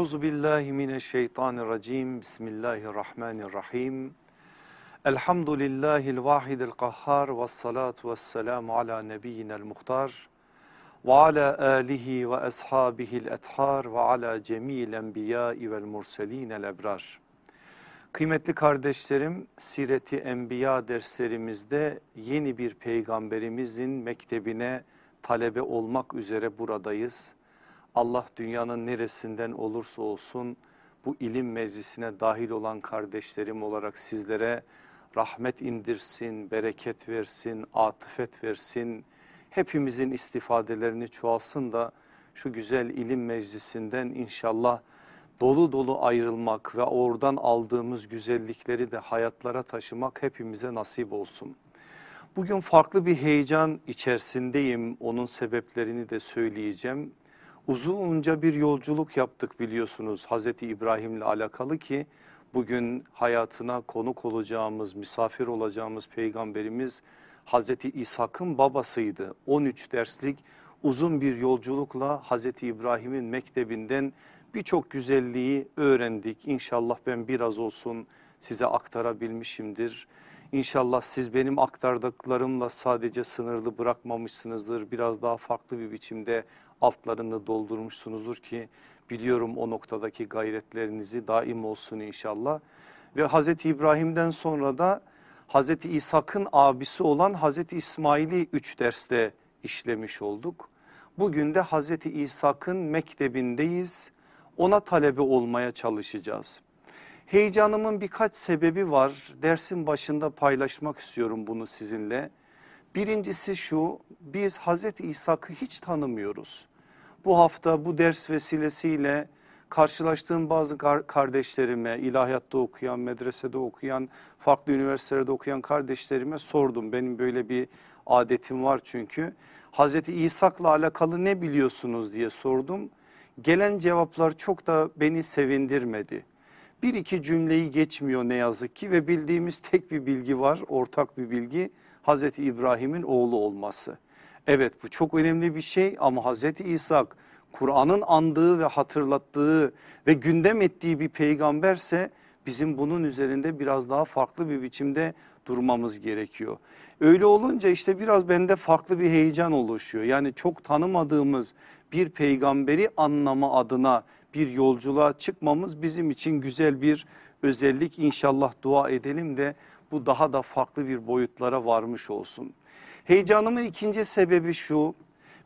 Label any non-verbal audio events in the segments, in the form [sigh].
Euzu billahi mineşşeytanirracim. Bismillahirrahmanirrahim. Elhamdülillahil vahidil kahhar ve salatu ve selamu ala nebiyyinel muhtar ve ala alihi ve ashabihil ethar ve ala cemil enbiyai vel murselinel ebrar. Kıymetli kardeşlerim, Sireti Enbiya derslerimizde yeni bir peygamberimizin mektebine talebe olmak üzere buradayız. Allah dünyanın neresinden olursa olsun bu ilim meclisine dahil olan kardeşlerim olarak sizlere rahmet indirsin, bereket versin, atıfet versin. Hepimizin istifadelerini çoğalsın da şu güzel ilim meclisinden inşallah dolu dolu ayrılmak ve oradan aldığımız güzellikleri de hayatlara taşımak hepimize nasip olsun. Bugün farklı bir heyecan içerisindeyim. Onun sebeplerini de söyleyeceğim. Uzunca bir yolculuk yaptık biliyorsunuz Hazreti İbrahim'le alakalı ki bugün hayatına konuk olacağımız, misafir olacağımız peygamberimiz Hazreti İshak'ın babasıydı. 13 derslik uzun bir yolculukla Hazreti İbrahim'in mektebinden birçok güzelliği öğrendik. İnşallah ben biraz olsun size aktarabilmişimdir. İnşallah siz benim aktardıklarımla sadece sınırlı bırakmamışsınızdır. Biraz daha farklı bir biçimde altlarını doldurmuşsunuzdur ki biliyorum o noktadaki gayretlerinizi daim olsun inşallah. Ve Hazreti İbrahim'den sonra da Hazreti İshak'ın abisi olan Hazreti İsmail'i üç derste işlemiş olduk. Bugün de Hazreti İshak'ın mektebindeyiz. Ona talebe olmaya çalışacağız. Heyecanımın birkaç sebebi var. Dersin başında paylaşmak istiyorum bunu sizinle. Birincisi şu biz Hazreti İshak'ı hiç tanımıyoruz. Bu hafta bu ders vesilesiyle karşılaştığım bazı kardeşlerime ilahiyatta okuyan, medresede okuyan, farklı üniversitelerde okuyan kardeşlerime sordum. Benim böyle bir adetim var çünkü. Hazreti İshak'la alakalı ne biliyorsunuz diye sordum. Gelen cevaplar çok da beni sevindirmedi. Bir iki cümleyi geçmiyor ne yazık ki ve bildiğimiz tek bir bilgi var ortak bir bilgi Hazreti İbrahim'in oğlu olması. Evet bu çok önemli bir şey ama Hazreti İshak Kur'an'ın andığı ve hatırlattığı ve gündem ettiği bir peygamberse bizim bunun üzerinde biraz daha farklı bir biçimde durmamız gerekiyor. Öyle olunca işte biraz bende farklı bir heyecan oluşuyor. Yani çok tanımadığımız bir peygamberi anlama adına bir yolculuğa çıkmamız bizim için güzel bir özellik. İnşallah dua edelim de bu daha da farklı bir boyutlara varmış olsun. Heyecanımın ikinci sebebi şu.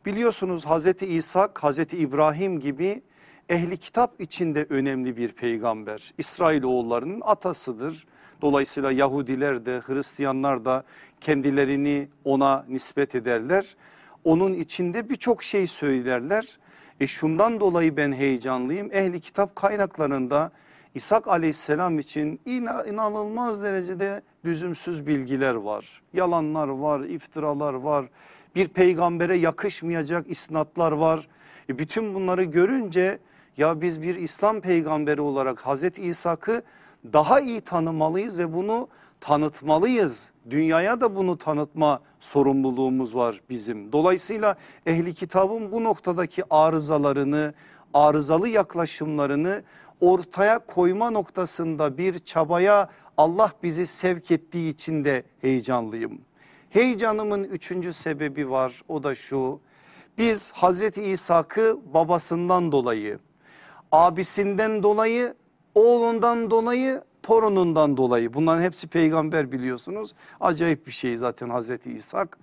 Biliyorsunuz Hazreti İsa, Hazreti İbrahim gibi ehli kitap içinde önemli bir peygamber. İsrailoğullarının atasıdır. Dolayısıyla Yahudiler de Hristiyanlar da kendilerini ona nispet ederler. Onun içinde birçok şey söylerler. E şundan dolayı ben heyecanlıyım. Ehli kitap kaynaklarında İshak aleyhisselam için inanılmaz derecede lüzumsuz bilgiler var. Yalanlar var, iftiralar var. Bir peygambere yakışmayacak isnatlar var. E bütün bunları görünce ya biz bir İslam peygamberi olarak Hazreti İshak'ı daha iyi tanımalıyız ve bunu tanıtmalıyız. Dünyaya da bunu tanıtma sorumluluğumuz var bizim. Dolayısıyla ehli kitabın bu noktadaki arızalarını, arızalı yaklaşımlarını ortaya koyma noktasında bir çabaya Allah bizi sevk ettiği için de heyecanlıyım. Heyecanımın üçüncü sebebi var o da şu. Biz Hazreti İshak'ı babasından dolayı, abisinden dolayı, oğlundan dolayı, torunundan dolayı bunların hepsi peygamber biliyorsunuz. Acayip bir şey zaten Hazreti İshak.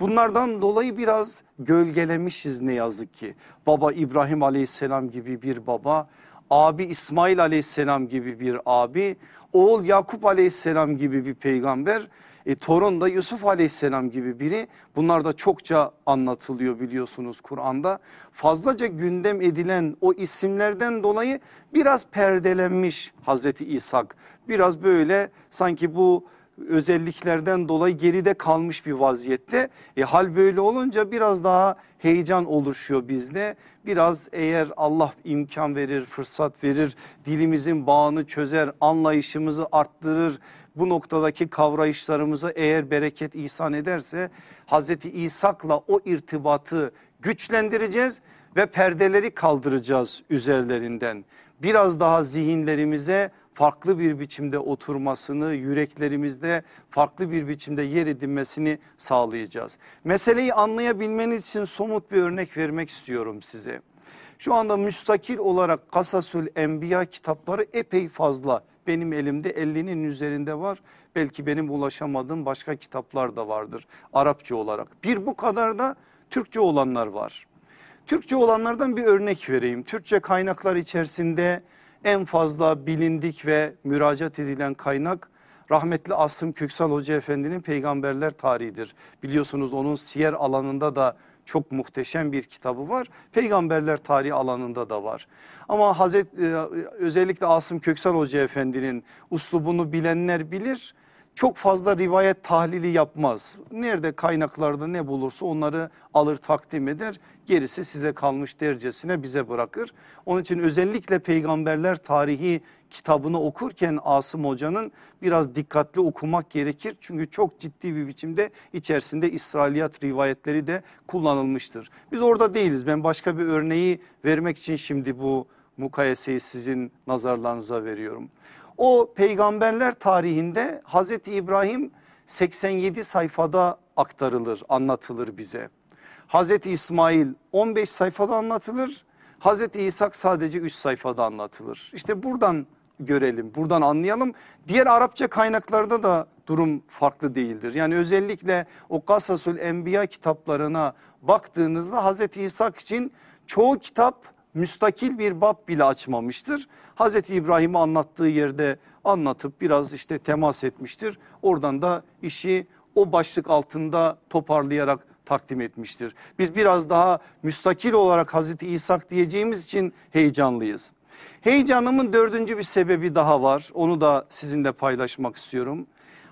Bunlardan dolayı biraz gölgelemişiz ne yazık ki. Baba İbrahim aleyhisselam gibi bir baba, abi İsmail aleyhisselam gibi bir abi, oğul Yakup aleyhisselam gibi bir peygamber, e, torun da Yusuf aleyhisselam gibi biri. Bunlar da çokça anlatılıyor biliyorsunuz Kur'an'da. Fazlaca gündem edilen o isimlerden dolayı biraz perdelenmiş Hazreti İshak. Biraz böyle sanki bu özelliklerden dolayı geride kalmış bir vaziyette. E, hal böyle olunca biraz daha heyecan oluşuyor bizde. Biraz eğer Allah imkan verir, fırsat verir, dilimizin bağını çözer, anlayışımızı arttırır. Bu noktadaki kavrayışlarımıza eğer bereket ihsan ederse Hazreti İshak'la o irtibatı güçlendireceğiz ve perdeleri kaldıracağız üzerlerinden. biraz daha zihinlerimize farklı bir biçimde oturmasını, yüreklerimizde farklı bir biçimde yer edinmesini sağlayacağız. Meseleyi anlayabilmeniz için somut bir örnek vermek istiyorum size. Şu anda müstakil olarak Kasasül Enbiya kitapları epey fazla. Benim elimde 50'nin üzerinde var. Belki benim ulaşamadığım başka kitaplar da vardır Arapça olarak. Bir bu kadar da Türkçe olanlar var. Türkçe olanlardan bir örnek vereyim. Türkçe kaynaklar içerisinde en fazla bilindik ve müracaat edilen kaynak rahmetli Asım Köksal Hoca Efendi'nin peygamberler tarihidir. Biliyorsunuz onun siyer alanında da çok muhteşem bir kitabı var. Peygamberler tarihi alanında da var. Ama Hazret, e, özellikle Asım Köksal Hoca Efendi'nin uslubunu bilenler bilir çok fazla rivayet tahlili yapmaz. Nerede kaynaklarda ne bulursa onları alır takdim eder. Gerisi size kalmış dercesine bize bırakır. Onun için özellikle peygamberler tarihi kitabını okurken Asım Hoca'nın biraz dikkatli okumak gerekir. Çünkü çok ciddi bir biçimde içerisinde İsrailiyat rivayetleri de kullanılmıştır. Biz orada değiliz. Ben başka bir örneği vermek için şimdi bu mukayeseyi sizin nazarlarınıza veriyorum. O peygamberler tarihinde Hazreti İbrahim 87 sayfada aktarılır, anlatılır bize. Hazreti İsmail 15 sayfada anlatılır. Hazreti İshak sadece 3 sayfada anlatılır. İşte buradan görelim, buradan anlayalım. Diğer Arapça kaynaklarda da durum farklı değildir. Yani özellikle o Kasasül Enbiya kitaplarına baktığınızda Hazreti İshak için çoğu kitap müstakil bir bab bile açmamıştır. Hazreti İbrahim'i anlattığı yerde anlatıp biraz işte temas etmiştir. Oradan da işi o başlık altında toparlayarak takdim etmiştir. Biz biraz daha müstakil olarak Hazreti İshak diyeceğimiz için heyecanlıyız. Heyecanımın dördüncü bir sebebi daha var. Onu da sizinle paylaşmak istiyorum.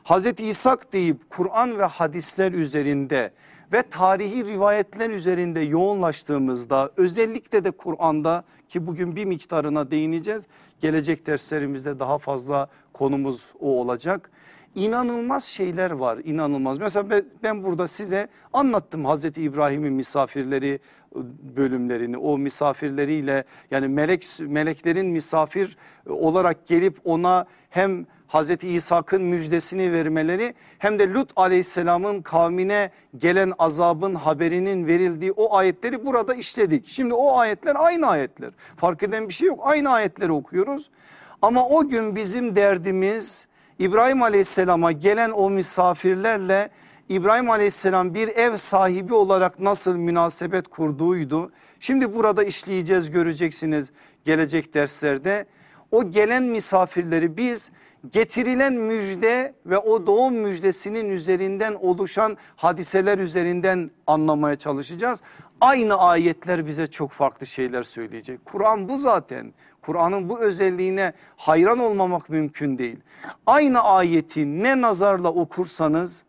Hazreti İshak deyip Kur'an ve hadisler üzerinde ve tarihi rivayetler üzerinde yoğunlaştığımızda özellikle de Kur'an'da ki bugün bir miktarına değineceğiz. Gelecek derslerimizde daha fazla konumuz o olacak. İnanılmaz şeyler var inanılmaz. Mesela ben burada size anlattım Hazreti İbrahim'in misafirleri bölümlerini o misafirleriyle yani melek meleklerin misafir olarak gelip ona hem Hazreti İshak'ın müjdesini vermeleri hem de Lut aleyhisselamın kavmine gelen azabın haberinin verildiği o ayetleri burada işledik. Şimdi o ayetler aynı ayetler fark eden bir şey yok aynı ayetleri okuyoruz. Ama o gün bizim derdimiz İbrahim aleyhisselama gelen o misafirlerle İbrahim aleyhisselam bir ev sahibi olarak nasıl münasebet kurduğuydu. Şimdi burada işleyeceğiz göreceksiniz gelecek derslerde. O gelen misafirleri biz getirilen müjde ve o doğum müjdesinin üzerinden oluşan hadiseler üzerinden anlamaya çalışacağız. Aynı ayetler bize çok farklı şeyler söyleyecek. Kur'an bu zaten. Kur'an'ın bu özelliğine hayran olmamak mümkün değil. Aynı ayeti ne nazarla okursanız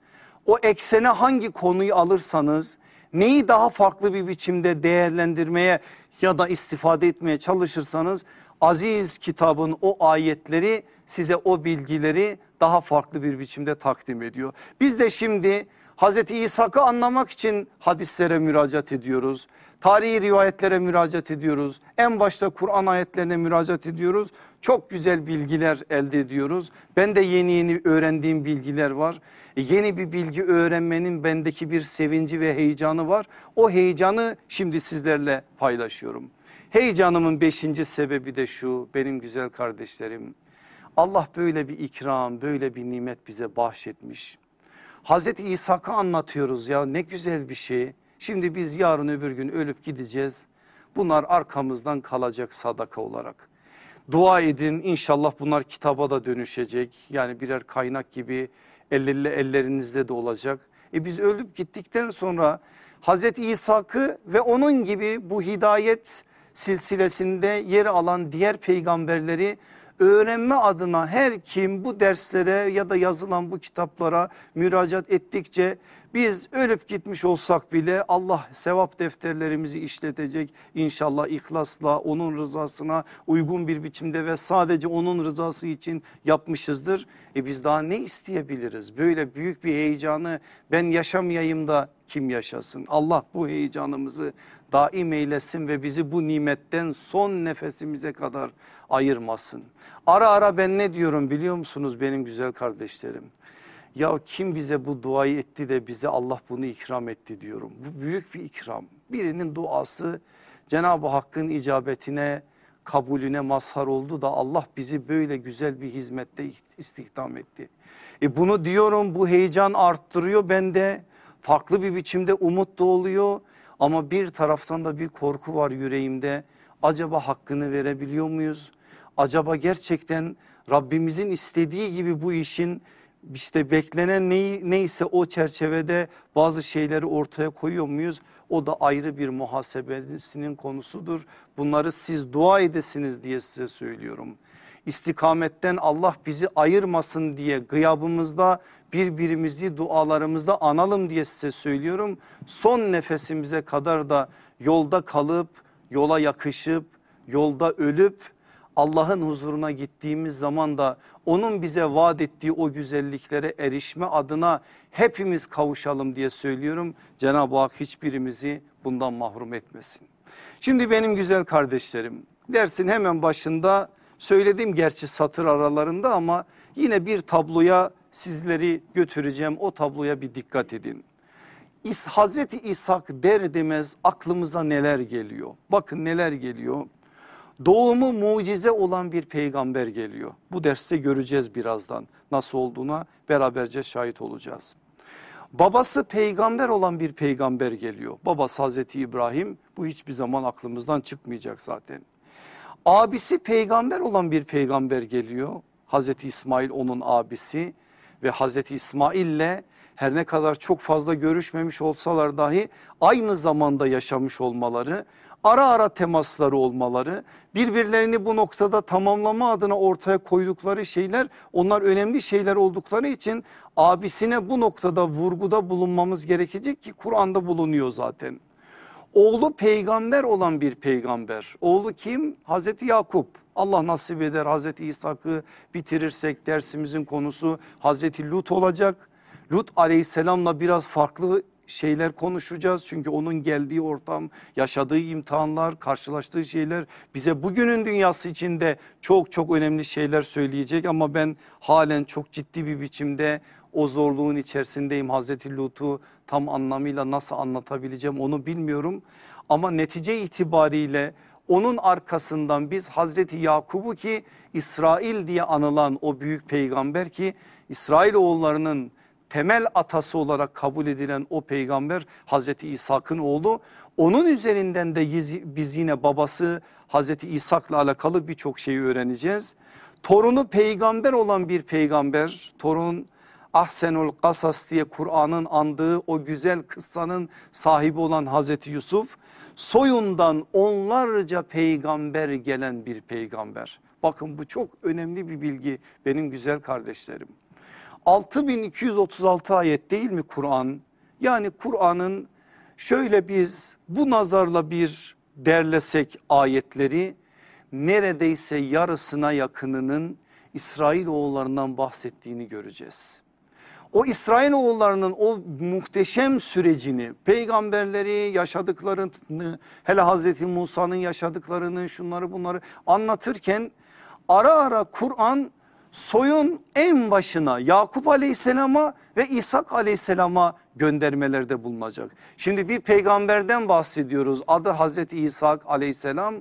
o eksene hangi konuyu alırsanız neyi daha farklı bir biçimde değerlendirmeye ya da istifade etmeye çalışırsanız aziz kitabın o ayetleri size o bilgileri daha farklı bir biçimde takdim ediyor. Biz de şimdi Hazreti İshak'ı anlamak için hadislere müracaat ediyoruz. Tarihi rivayetlere müracaat ediyoruz. En başta Kur'an ayetlerine müracaat ediyoruz. Çok güzel bilgiler elde ediyoruz. Ben de yeni yeni öğrendiğim bilgiler var. E yeni bir bilgi öğrenmenin bendeki bir sevinci ve heyecanı var. O heyecanı şimdi sizlerle paylaşıyorum. Heyecanımın beşinci sebebi de şu benim güzel kardeşlerim. Allah böyle bir ikram böyle bir nimet bize bahşetmiş. Hazreti İshak'ı anlatıyoruz ya ne güzel bir şey. Şimdi biz yarın öbür gün ölüp gideceğiz. Bunlar arkamızdan kalacak sadaka olarak. Dua edin inşallah bunlar kitaba da dönüşecek. Yani birer kaynak gibi ellerle ellerinizde de olacak. E biz ölüp gittikten sonra Hazreti İshak'ı ve onun gibi bu hidayet silsilesinde yer alan diğer peygamberleri öğrenme adına her kim bu derslere ya da yazılan bu kitaplara müracaat ettikçe biz ölüp gitmiş olsak bile Allah sevap defterlerimizi işletecek inşallah ihlasla onun rızasına uygun bir biçimde ve sadece onun rızası için yapmışızdır. E biz daha ne isteyebiliriz? Böyle büyük bir heyecanı ben yaşamayayım da kim yaşasın? Allah bu heyecanımızı daim eylesin ve bizi bu nimetten son nefesimize kadar ayırmasın. Ara ara ben ne diyorum biliyor musunuz benim güzel kardeşlerim? Ya kim bize bu duayı etti de bize Allah bunu ikram etti diyorum. Bu büyük bir ikram. Birinin duası Cenab-ı Hakk'ın icabetine kabulüne mazhar oldu da Allah bizi böyle güzel bir hizmette istihdam etti. E bunu diyorum bu heyecan arttırıyor bende farklı bir biçimde umut da oluyor ama bir taraftan da bir korku var yüreğimde. Acaba hakkını verebiliyor muyuz? Acaba gerçekten Rabbimizin istediği gibi bu işin işte beklenen ney, neyse o çerçevede bazı şeyleri ortaya koyuyor muyuz? O da ayrı bir muhasebesinin konusudur. Bunları siz dua edesiniz diye size söylüyorum. İstikametten Allah bizi ayırmasın diye gıyabımızda birbirimizi dualarımızda analım diye size söylüyorum. Son nefesimize kadar da yolda kalıp yola yakışıp yolda ölüp Allah'ın huzuruna gittiğimiz zaman da onun bize vaat ettiği o güzelliklere erişme adına hepimiz kavuşalım diye söylüyorum. Cenab-ı Hak hiçbirimizi bundan mahrum etmesin. Şimdi benim güzel kardeşlerim dersin hemen başında söyledim gerçi satır aralarında ama yine bir tabloya sizleri götüreceğim o tabloya bir dikkat edin. İs, Hazreti İshak der demez aklımıza neler geliyor bakın neler geliyor doğumu mucize olan bir peygamber geliyor. Bu derste göreceğiz birazdan nasıl olduğuna beraberce şahit olacağız. Babası peygamber olan bir peygamber geliyor. Babası Hazreti İbrahim bu hiçbir zaman aklımızdan çıkmayacak zaten. Abisi peygamber olan bir peygamber geliyor. Hazreti İsmail onun abisi ve Hazreti İsmail ile her ne kadar çok fazla görüşmemiş olsalar dahi aynı zamanda yaşamış olmaları ara ara temasları olmaları birbirlerini bu noktada tamamlama adına ortaya koydukları şeyler onlar önemli şeyler oldukları için abisine bu noktada vurguda bulunmamız gerekecek ki Kur'an'da bulunuyor zaten. Oğlu peygamber olan bir peygamber. Oğlu kim? Hazreti Yakup. Allah nasip eder Hazreti İshak'ı bitirirsek dersimizin konusu Hazreti Lut olacak. Lut aleyhisselamla biraz farklı şeyler konuşacağız. Çünkü onun geldiği ortam, yaşadığı imtihanlar, karşılaştığı şeyler bize bugünün dünyası içinde çok çok önemli şeyler söyleyecek. Ama ben halen çok ciddi bir biçimde o zorluğun içerisindeyim. Hazreti Lut'u tam anlamıyla nasıl anlatabileceğim onu bilmiyorum. Ama netice itibariyle onun arkasından biz Hazreti Yakub'u ki İsrail diye anılan o büyük peygamber ki İsrail oğullarının temel atası olarak kabul edilen o peygamber Hazreti İshak'ın oğlu. Onun üzerinden de biz yine babası Hazreti İshak'la alakalı birçok şeyi öğreneceğiz. Torunu peygamber olan bir peygamber torun Ahsenul Kasas diye Kur'an'ın andığı o güzel kıssanın sahibi olan Hazreti Yusuf soyundan onlarca peygamber gelen bir peygamber. Bakın bu çok önemli bir bilgi benim güzel kardeşlerim. 6236 ayet değil mi Kur'an? Yani Kur'an'ın şöyle biz bu nazarla bir derlesek ayetleri neredeyse yarısına yakınının İsrail oğullarından bahsettiğini göreceğiz. O İsrail oğullarının o muhteşem sürecini peygamberleri yaşadıklarını hele Hazreti Musa'nın yaşadıklarını şunları bunları anlatırken ara ara Kur'an soyun en başına Yakup aleyhisselama ve İshak aleyhisselama göndermelerde bulunacak. Şimdi bir peygamberden bahsediyoruz adı Hazreti İshak aleyhisselam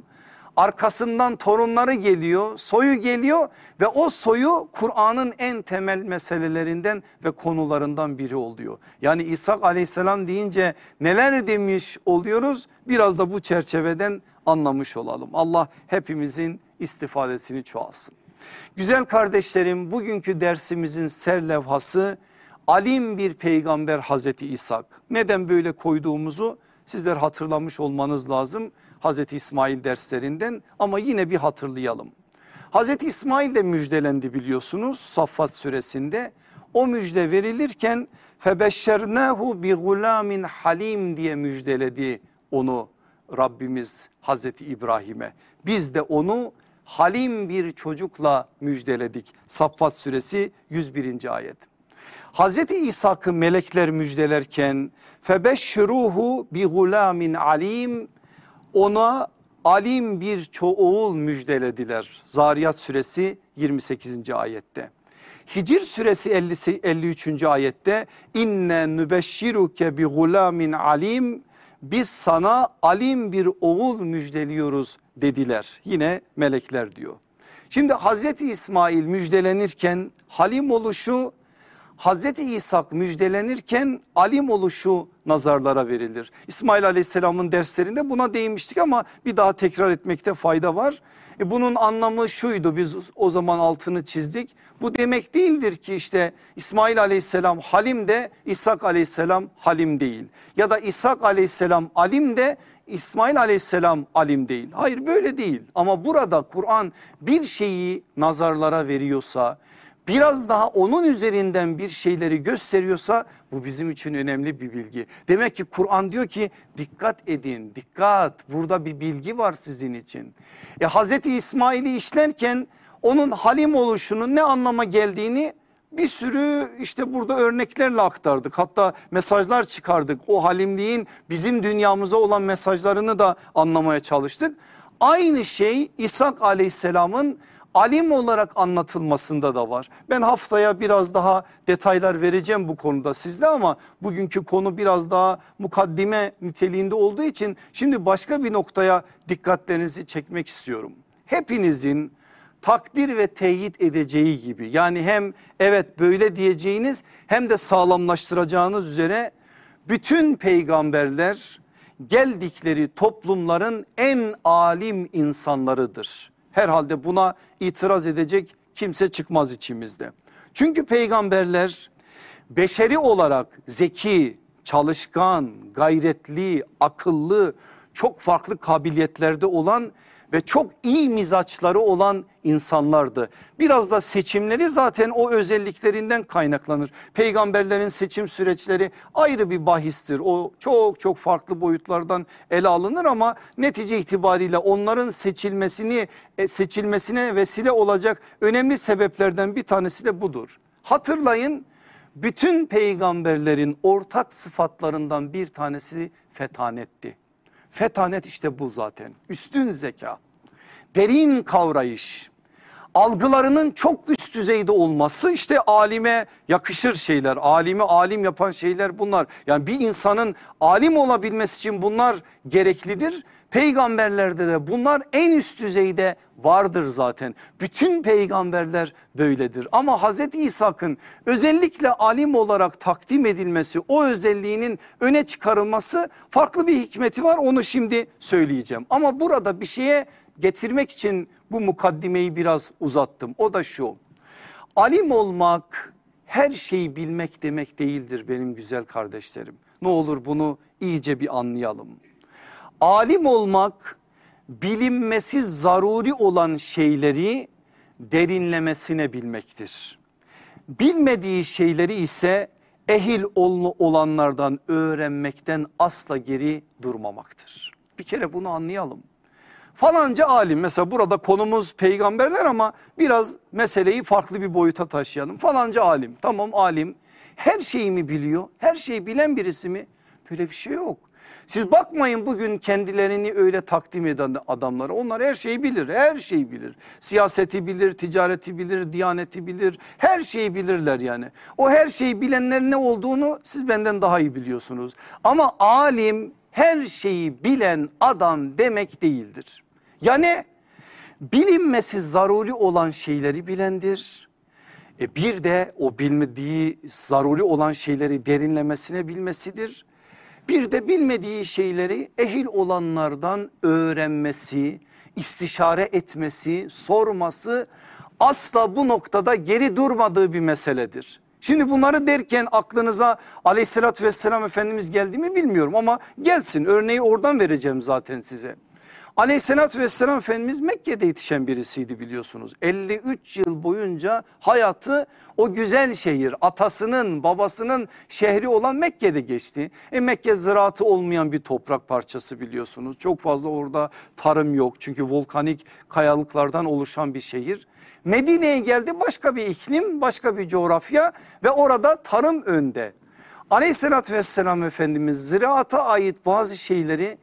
arkasından torunları geliyor soyu geliyor ve o soyu Kur'an'ın en temel meselelerinden ve konularından biri oluyor. Yani İshak aleyhisselam deyince neler demiş oluyoruz biraz da bu çerçeveden anlamış olalım. Allah hepimizin istifadesini çoğalsın. Güzel kardeşlerim bugünkü dersimizin serlevhası alim bir peygamber Hazreti İshak. Neden böyle koyduğumuzu sizler hatırlamış olmanız lazım Hazreti İsmail derslerinden ama yine bir hatırlayalım. Hazreti İsmail de müjdelendi biliyorsunuz Saffat suresinde. O müjde verilirken febeşşernahu bi gulamin halim diye müjdeledi onu Rabbimiz Hazreti İbrahim'e. Biz de onu halim bir çocukla müjdeledik. Saffat suresi 101. ayet. Hazreti İshak'ı melekler müjdelerken febeşşiruhu bi gulamin alim ona alim bir çoğul müjdelediler. Zariyat suresi 28. ayette. Hicr suresi 50, 53. ayette inne nübeşşiruke bi gulamin alim biz sana alim bir oğul müjdeliyoruz dediler. Yine melekler diyor. Şimdi Hazreti İsmail müjdelenirken halim oluşu Hazreti İsa müjdelenirken alim oluşu nazarlara verilir. İsmail aleyhisselamın derslerinde buna değinmiştik ama bir daha tekrar etmekte fayda var. E bunun anlamı şuydu biz o zaman altını çizdik. Bu demek değildir ki işte İsmail aleyhisselam halim de İshak aleyhisselam halim değil. Ya da İshak aleyhisselam alim de İsmail aleyhisselam alim değil. Hayır böyle değil ama burada Kur'an bir şeyi nazarlara veriyorsa biraz daha onun üzerinden bir şeyleri gösteriyorsa bu bizim için önemli bir bilgi. Demek ki Kur'an diyor ki dikkat edin dikkat burada bir bilgi var sizin için. E, Hazreti İsmail'i işlerken onun halim oluşunun ne anlama geldiğini bir sürü işte burada örneklerle aktardık. Hatta mesajlar çıkardık. O halimliğin bizim dünyamıza olan mesajlarını da anlamaya çalıştık. Aynı şey İshak aleyhisselamın alim olarak anlatılmasında da var. Ben haftaya biraz daha detaylar vereceğim bu konuda sizle ama bugünkü konu biraz daha mukaddime niteliğinde olduğu için şimdi başka bir noktaya dikkatlerinizi çekmek istiyorum. Hepinizin takdir ve teyit edeceği gibi yani hem evet böyle diyeceğiniz hem de sağlamlaştıracağınız üzere bütün peygamberler geldikleri toplumların en alim insanlarıdır. Herhalde buna itiraz edecek kimse çıkmaz içimizde. Çünkü peygamberler beşeri olarak zeki, çalışkan, gayretli, akıllı, çok farklı kabiliyetlerde olan ve çok iyi mizaçları olan insanlardı. Biraz da seçimleri zaten o özelliklerinden kaynaklanır. Peygamberlerin seçim süreçleri ayrı bir bahistir. O çok çok farklı boyutlardan ele alınır ama netice itibariyle onların seçilmesini e, seçilmesine vesile olacak önemli sebeplerden bir tanesi de budur. Hatırlayın bütün peygamberlerin ortak sıfatlarından bir tanesi fetanetti. Fetanet işte bu zaten üstün zeka derin kavrayış algılarının çok üst düzeyde olması işte alime yakışır şeyler. Alimi alim yapan şeyler bunlar. Yani bir insanın alim olabilmesi için bunlar gereklidir. Peygamberlerde de bunlar en üst düzeyde vardır zaten. Bütün peygamberler böyledir. Ama Hazreti İshak'ın özellikle alim olarak takdim edilmesi o özelliğinin öne çıkarılması farklı bir hikmeti var. Onu şimdi söyleyeceğim. Ama burada bir şeye getirmek için bu mukaddimeyi biraz uzattım. O da şu. Alim olmak her şeyi bilmek demek değildir benim güzel kardeşlerim. Ne olur bunu iyice bir anlayalım. Alim olmak bilinmesi zaruri olan şeyleri derinlemesine bilmektir. Bilmediği şeyleri ise ehil olanlardan öğrenmekten asla geri durmamaktır. Bir kere bunu anlayalım. Falanca alim mesela burada konumuz peygamberler ama biraz meseleyi farklı bir boyuta taşıyalım. Falanca alim tamam alim her şeyi mi biliyor? Her şeyi bilen birisi mi? Böyle bir şey yok. Siz bakmayın bugün kendilerini öyle takdim eden adamlara. Onlar her şeyi bilir, her şeyi bilir. Siyaseti bilir, ticareti bilir, diyaneti bilir. Her şeyi bilirler yani. O her şeyi bilenlerin ne olduğunu siz benden daha iyi biliyorsunuz. Ama alim her şeyi bilen adam demek değildir. Yani bilinmesi zaruri olan şeyleri bilendir. E bir de o bilmediği zaruri olan şeyleri derinlemesine bilmesidir. Bir de bilmediği şeyleri ehil olanlardan öğrenmesi, istişare etmesi, sorması asla bu noktada geri durmadığı bir meseledir. Şimdi bunları derken aklınıza aleyhissalatü vesselam Efendimiz geldi mi bilmiyorum ama gelsin örneği oradan vereceğim zaten size. Aleyhissalatü vesselam Efendimiz Mekke'de yetişen birisiydi biliyorsunuz. 53 yıl boyunca hayatı o güzel şehir atasının babasının şehri olan Mekke'de geçti. E Mekke ziraatı olmayan bir toprak parçası biliyorsunuz. Çok fazla orada tarım yok çünkü volkanik kayalıklardan oluşan bir şehir. Medine'ye geldi başka bir iklim başka bir coğrafya ve orada tarım önde. Aleyhissalatü vesselam Efendimiz ziraata ait bazı şeyleri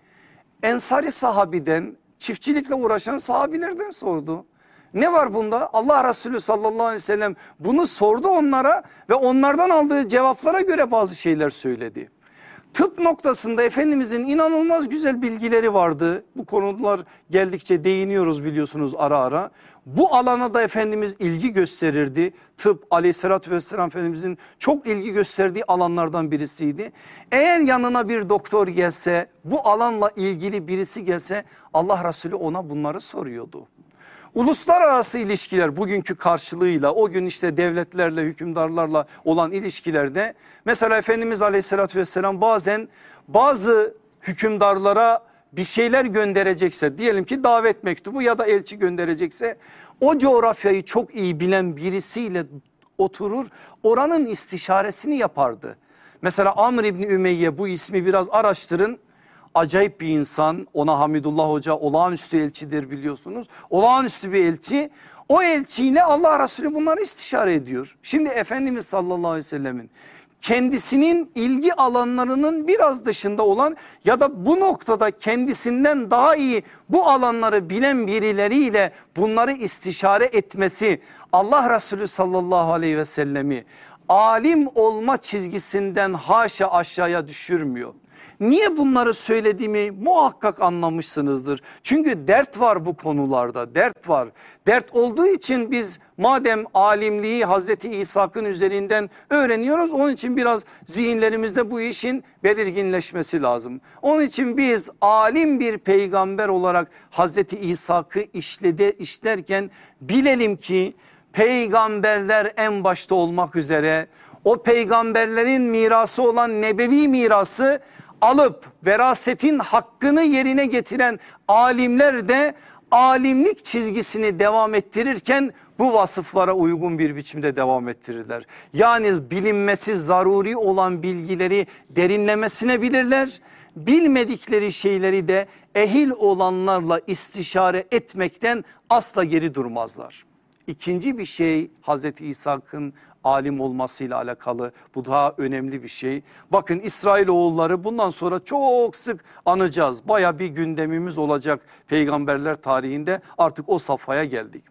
Ensari sahabiden çiftçilikle uğraşan sahabilerden sordu. Ne var bunda? Allah Resulü sallallahu aleyhi ve sellem bunu sordu onlara ve onlardan aldığı cevaplara göre bazı şeyler söyledi. Tıp noktasında Efendimizin inanılmaz güzel bilgileri vardı. Bu konular geldikçe değiniyoruz biliyorsunuz ara ara. Bu alana da Efendimiz ilgi gösterirdi. Tıp aleyhissalatü vesselam Efendimizin çok ilgi gösterdiği alanlardan birisiydi. Eğer yanına bir doktor gelse bu alanla ilgili birisi gelse Allah Resulü ona bunları soruyordu. Uluslararası ilişkiler bugünkü karşılığıyla o gün işte devletlerle hükümdarlarla olan ilişkilerde mesela Efendimiz aleyhissalatü vesselam bazen bazı hükümdarlara bir şeyler gönderecekse diyelim ki davet mektubu ya da elçi gönderecekse o coğrafyayı çok iyi bilen birisiyle oturur oranın istişaresini yapardı. Mesela Amr İbni Ümeyye bu ismi biraz araştırın acayip bir insan. Ona Hamidullah Hoca olağanüstü elçidir biliyorsunuz. Olağanüstü bir elçi. O elçiyle Allah Resulü bunları istişare ediyor. Şimdi Efendimiz sallallahu aleyhi ve sellemin kendisinin ilgi alanlarının biraz dışında olan ya da bu noktada kendisinden daha iyi bu alanları bilen birileriyle bunları istişare etmesi Allah Resulü sallallahu aleyhi ve sellemi alim olma çizgisinden haşa aşağıya düşürmüyor. Niye bunları söylediğimi muhakkak anlamışsınızdır. Çünkü dert var bu konularda dert var. Dert olduğu için biz madem alimliği Hazreti İshak'ın üzerinden öğreniyoruz. Onun için biraz zihinlerimizde bu işin belirginleşmesi lazım. Onun için biz alim bir peygamber olarak Hazreti İshak'ı işlerken bilelim ki peygamberler en başta olmak üzere o peygamberlerin mirası olan nebevi mirası alıp verasetin hakkını yerine getiren alimler de alimlik çizgisini devam ettirirken bu vasıflara uygun bir biçimde devam ettirirler. Yani bilinmesi zaruri olan bilgileri derinlemesine bilirler. Bilmedikleri şeyleri de ehil olanlarla istişare etmekten asla geri durmazlar. İkinci bir şey Hazreti İshak'ın alim olmasıyla alakalı bu daha önemli bir şey. Bakın İsrailoğulları bundan sonra çok sık anacağız. Baya bir gündemimiz olacak peygamberler tarihinde artık o safhaya geldik.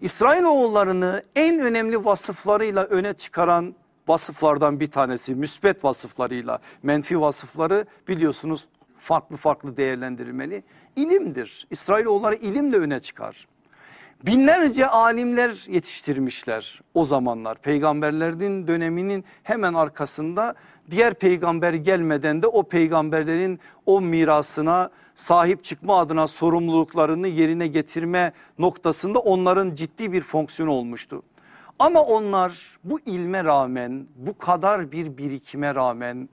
İsrailoğullarını en önemli vasıflarıyla öne çıkaran vasıflardan bir tanesi müsbet vasıflarıyla menfi vasıfları biliyorsunuz farklı farklı değerlendirilmeli. İlimdir. İsrailoğulları ilimle öne çıkar. Binlerce alimler yetiştirmişler o zamanlar peygamberlerin döneminin hemen arkasında diğer peygamber gelmeden de o peygamberlerin o mirasına sahip çıkma adına sorumluluklarını yerine getirme noktasında onların ciddi bir fonksiyonu olmuştu. Ama onlar bu ilme rağmen bu kadar bir birikime rağmen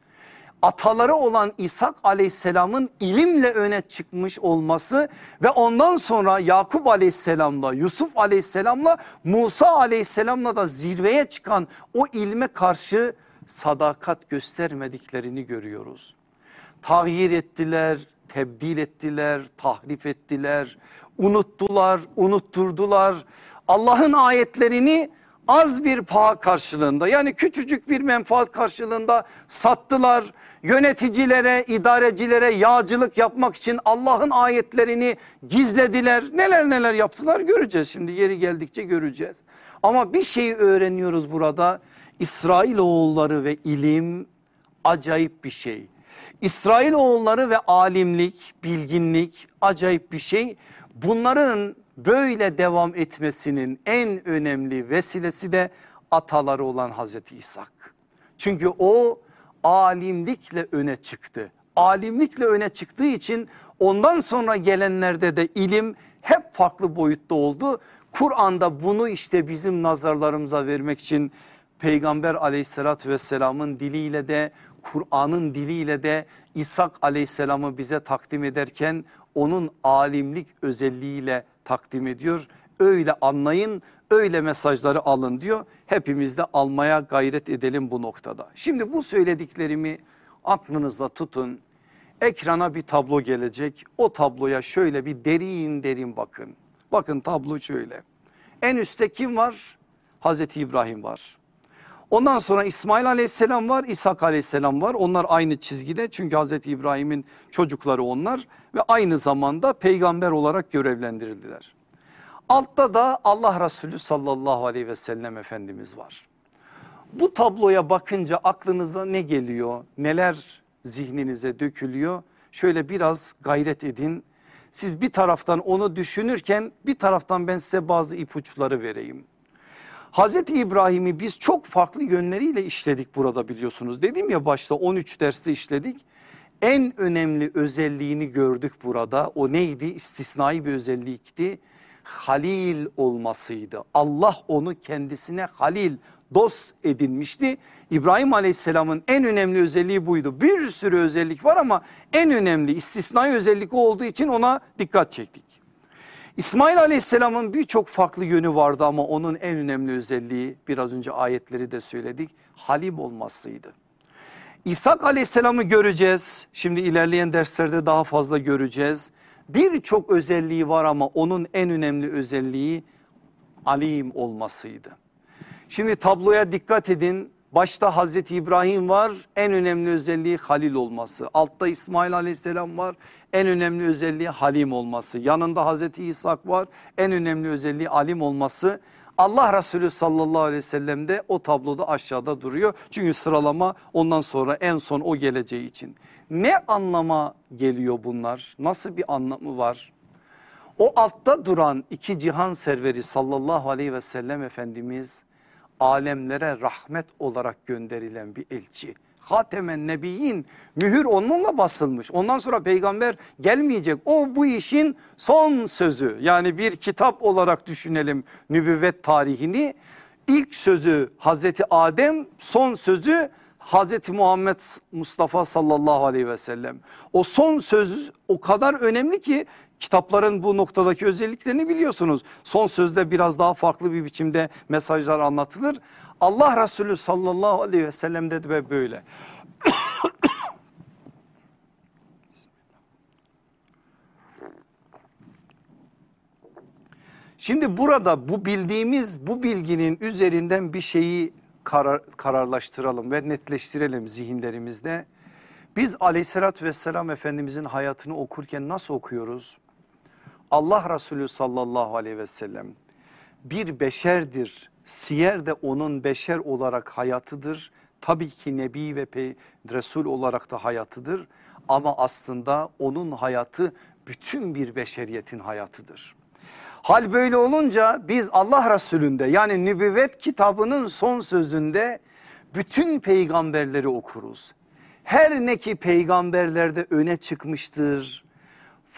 ataları olan İshak aleyhisselamın ilimle öne çıkmış olması ve ondan sonra Yakup aleyhisselamla Yusuf aleyhisselamla Musa aleyhisselamla da zirveye çıkan o ilme karşı sadakat göstermediklerini görüyoruz. Tahir ettiler, tebdil ettiler, tahrif ettiler, unuttular, unutturdular. Allah'ın ayetlerini az bir paha karşılığında yani küçücük bir menfaat karşılığında sattılar. Yöneticilere, idarecilere yağcılık yapmak için Allah'ın ayetlerini gizlediler. Neler neler yaptılar göreceğiz şimdi yeri geldikçe göreceğiz. Ama bir şey öğreniyoruz burada. İsrailoğulları ve ilim acayip bir şey. İsrailoğulları ve alimlik, bilginlik acayip bir şey. Bunların böyle devam etmesinin en önemli vesilesi de ataları olan Hazreti İshak. Çünkü o alimlikle öne çıktı. Alimlikle öne çıktığı için ondan sonra gelenlerde de ilim hep farklı boyutta oldu. Kur'an'da bunu işte bizim nazarlarımıza vermek için Peygamber aleyhissalatü vesselamın diliyle de Kur'an'ın diliyle de İshak aleyhisselamı bize takdim ederken onun alimlik özelliğiyle takdim ediyor. Öyle anlayın öyle mesajları alın diyor. Hepimiz de almaya gayret edelim bu noktada. Şimdi bu söylediklerimi aklınızda tutun. Ekrana bir tablo gelecek. O tabloya şöyle bir derin derin bakın. Bakın tablo şöyle. En üstte kim var? Hazreti İbrahim var. Ondan sonra İsmail aleyhisselam var, İshak aleyhisselam var. Onlar aynı çizgide çünkü Hazreti İbrahim'in çocukları onlar ve aynı zamanda peygamber olarak görevlendirildiler. Altta da Allah Resulü sallallahu aleyhi ve sellem Efendimiz var. Bu tabloya bakınca aklınıza ne geliyor? Neler zihninize dökülüyor? Şöyle biraz gayret edin. Siz bir taraftan onu düşünürken bir taraftan ben size bazı ipuçları vereyim. Hazreti İbrahim'i biz çok farklı yönleriyle işledik burada biliyorsunuz. Dedim ya başta 13 derste işledik. En önemli özelliğini gördük burada. O neydi? İstisnai bir özellikti. Halil olmasıydı. Allah onu kendisine halil dost edinmişti. İbrahim aleyhisselamın en önemli özelliği buydu. Bir sürü özellik var ama en önemli istisnai özellik olduğu için ona dikkat çektik. İsmail aleyhisselamın birçok farklı yönü vardı ama onun en önemli özelliği biraz önce ayetleri de söyledik halim olmasıydı. İshak aleyhisselamı göreceğiz. Şimdi ilerleyen derslerde daha fazla göreceğiz. Birçok özelliği var ama onun en önemli özelliği alim olmasıydı. Şimdi tabloya dikkat edin. Başta Hazreti İbrahim var en önemli özelliği halil olması. Altta İsmail aleyhisselam var en önemli özelliği halim olması. Yanında Hazreti İshak var en önemli özelliği alim olması. Allah Resulü sallallahu aleyhi ve sellem de o tabloda aşağıda duruyor. Çünkü sıralama ondan sonra en son o geleceği için. Ne anlama geliyor bunlar? Nasıl bir anlamı var? O altta duran iki cihan serveri sallallahu aleyhi ve sellem Efendimiz alemlere rahmet olarak gönderilen bir elçi. Hatemen Nebiyin mühür onunla basılmış. Ondan sonra peygamber gelmeyecek. O bu işin son sözü. Yani bir kitap olarak düşünelim nübüvvet tarihini. İlk sözü Hazreti Adem, son sözü Hazreti Muhammed Mustafa sallallahu aleyhi ve sellem. O son söz o kadar önemli ki Kitapların bu noktadaki özelliklerini biliyorsunuz. Son sözde biraz daha farklı bir biçimde mesajlar anlatılır. Allah Resulü sallallahu aleyhi ve sellem'de de böyle. [coughs] Şimdi burada bu bildiğimiz bu bilginin üzerinden bir şeyi karar, kararlaştıralım ve netleştirelim zihinlerimizde. Biz aleyhissalatü vesselam Efendimizin hayatını okurken nasıl okuyoruz? Allah Resulü sallallahu aleyhi ve sellem bir beşerdir. Siyer de onun beşer olarak hayatıdır. Tabii ki Nebi ve Pey Resul olarak da hayatıdır. Ama aslında onun hayatı bütün bir beşeriyetin hayatıdır. Hal böyle olunca biz Allah Resulü'nde yani nübüvvet kitabının son sözünde bütün peygamberleri okuruz. Her ne ki peygamberlerde öne çıkmıştır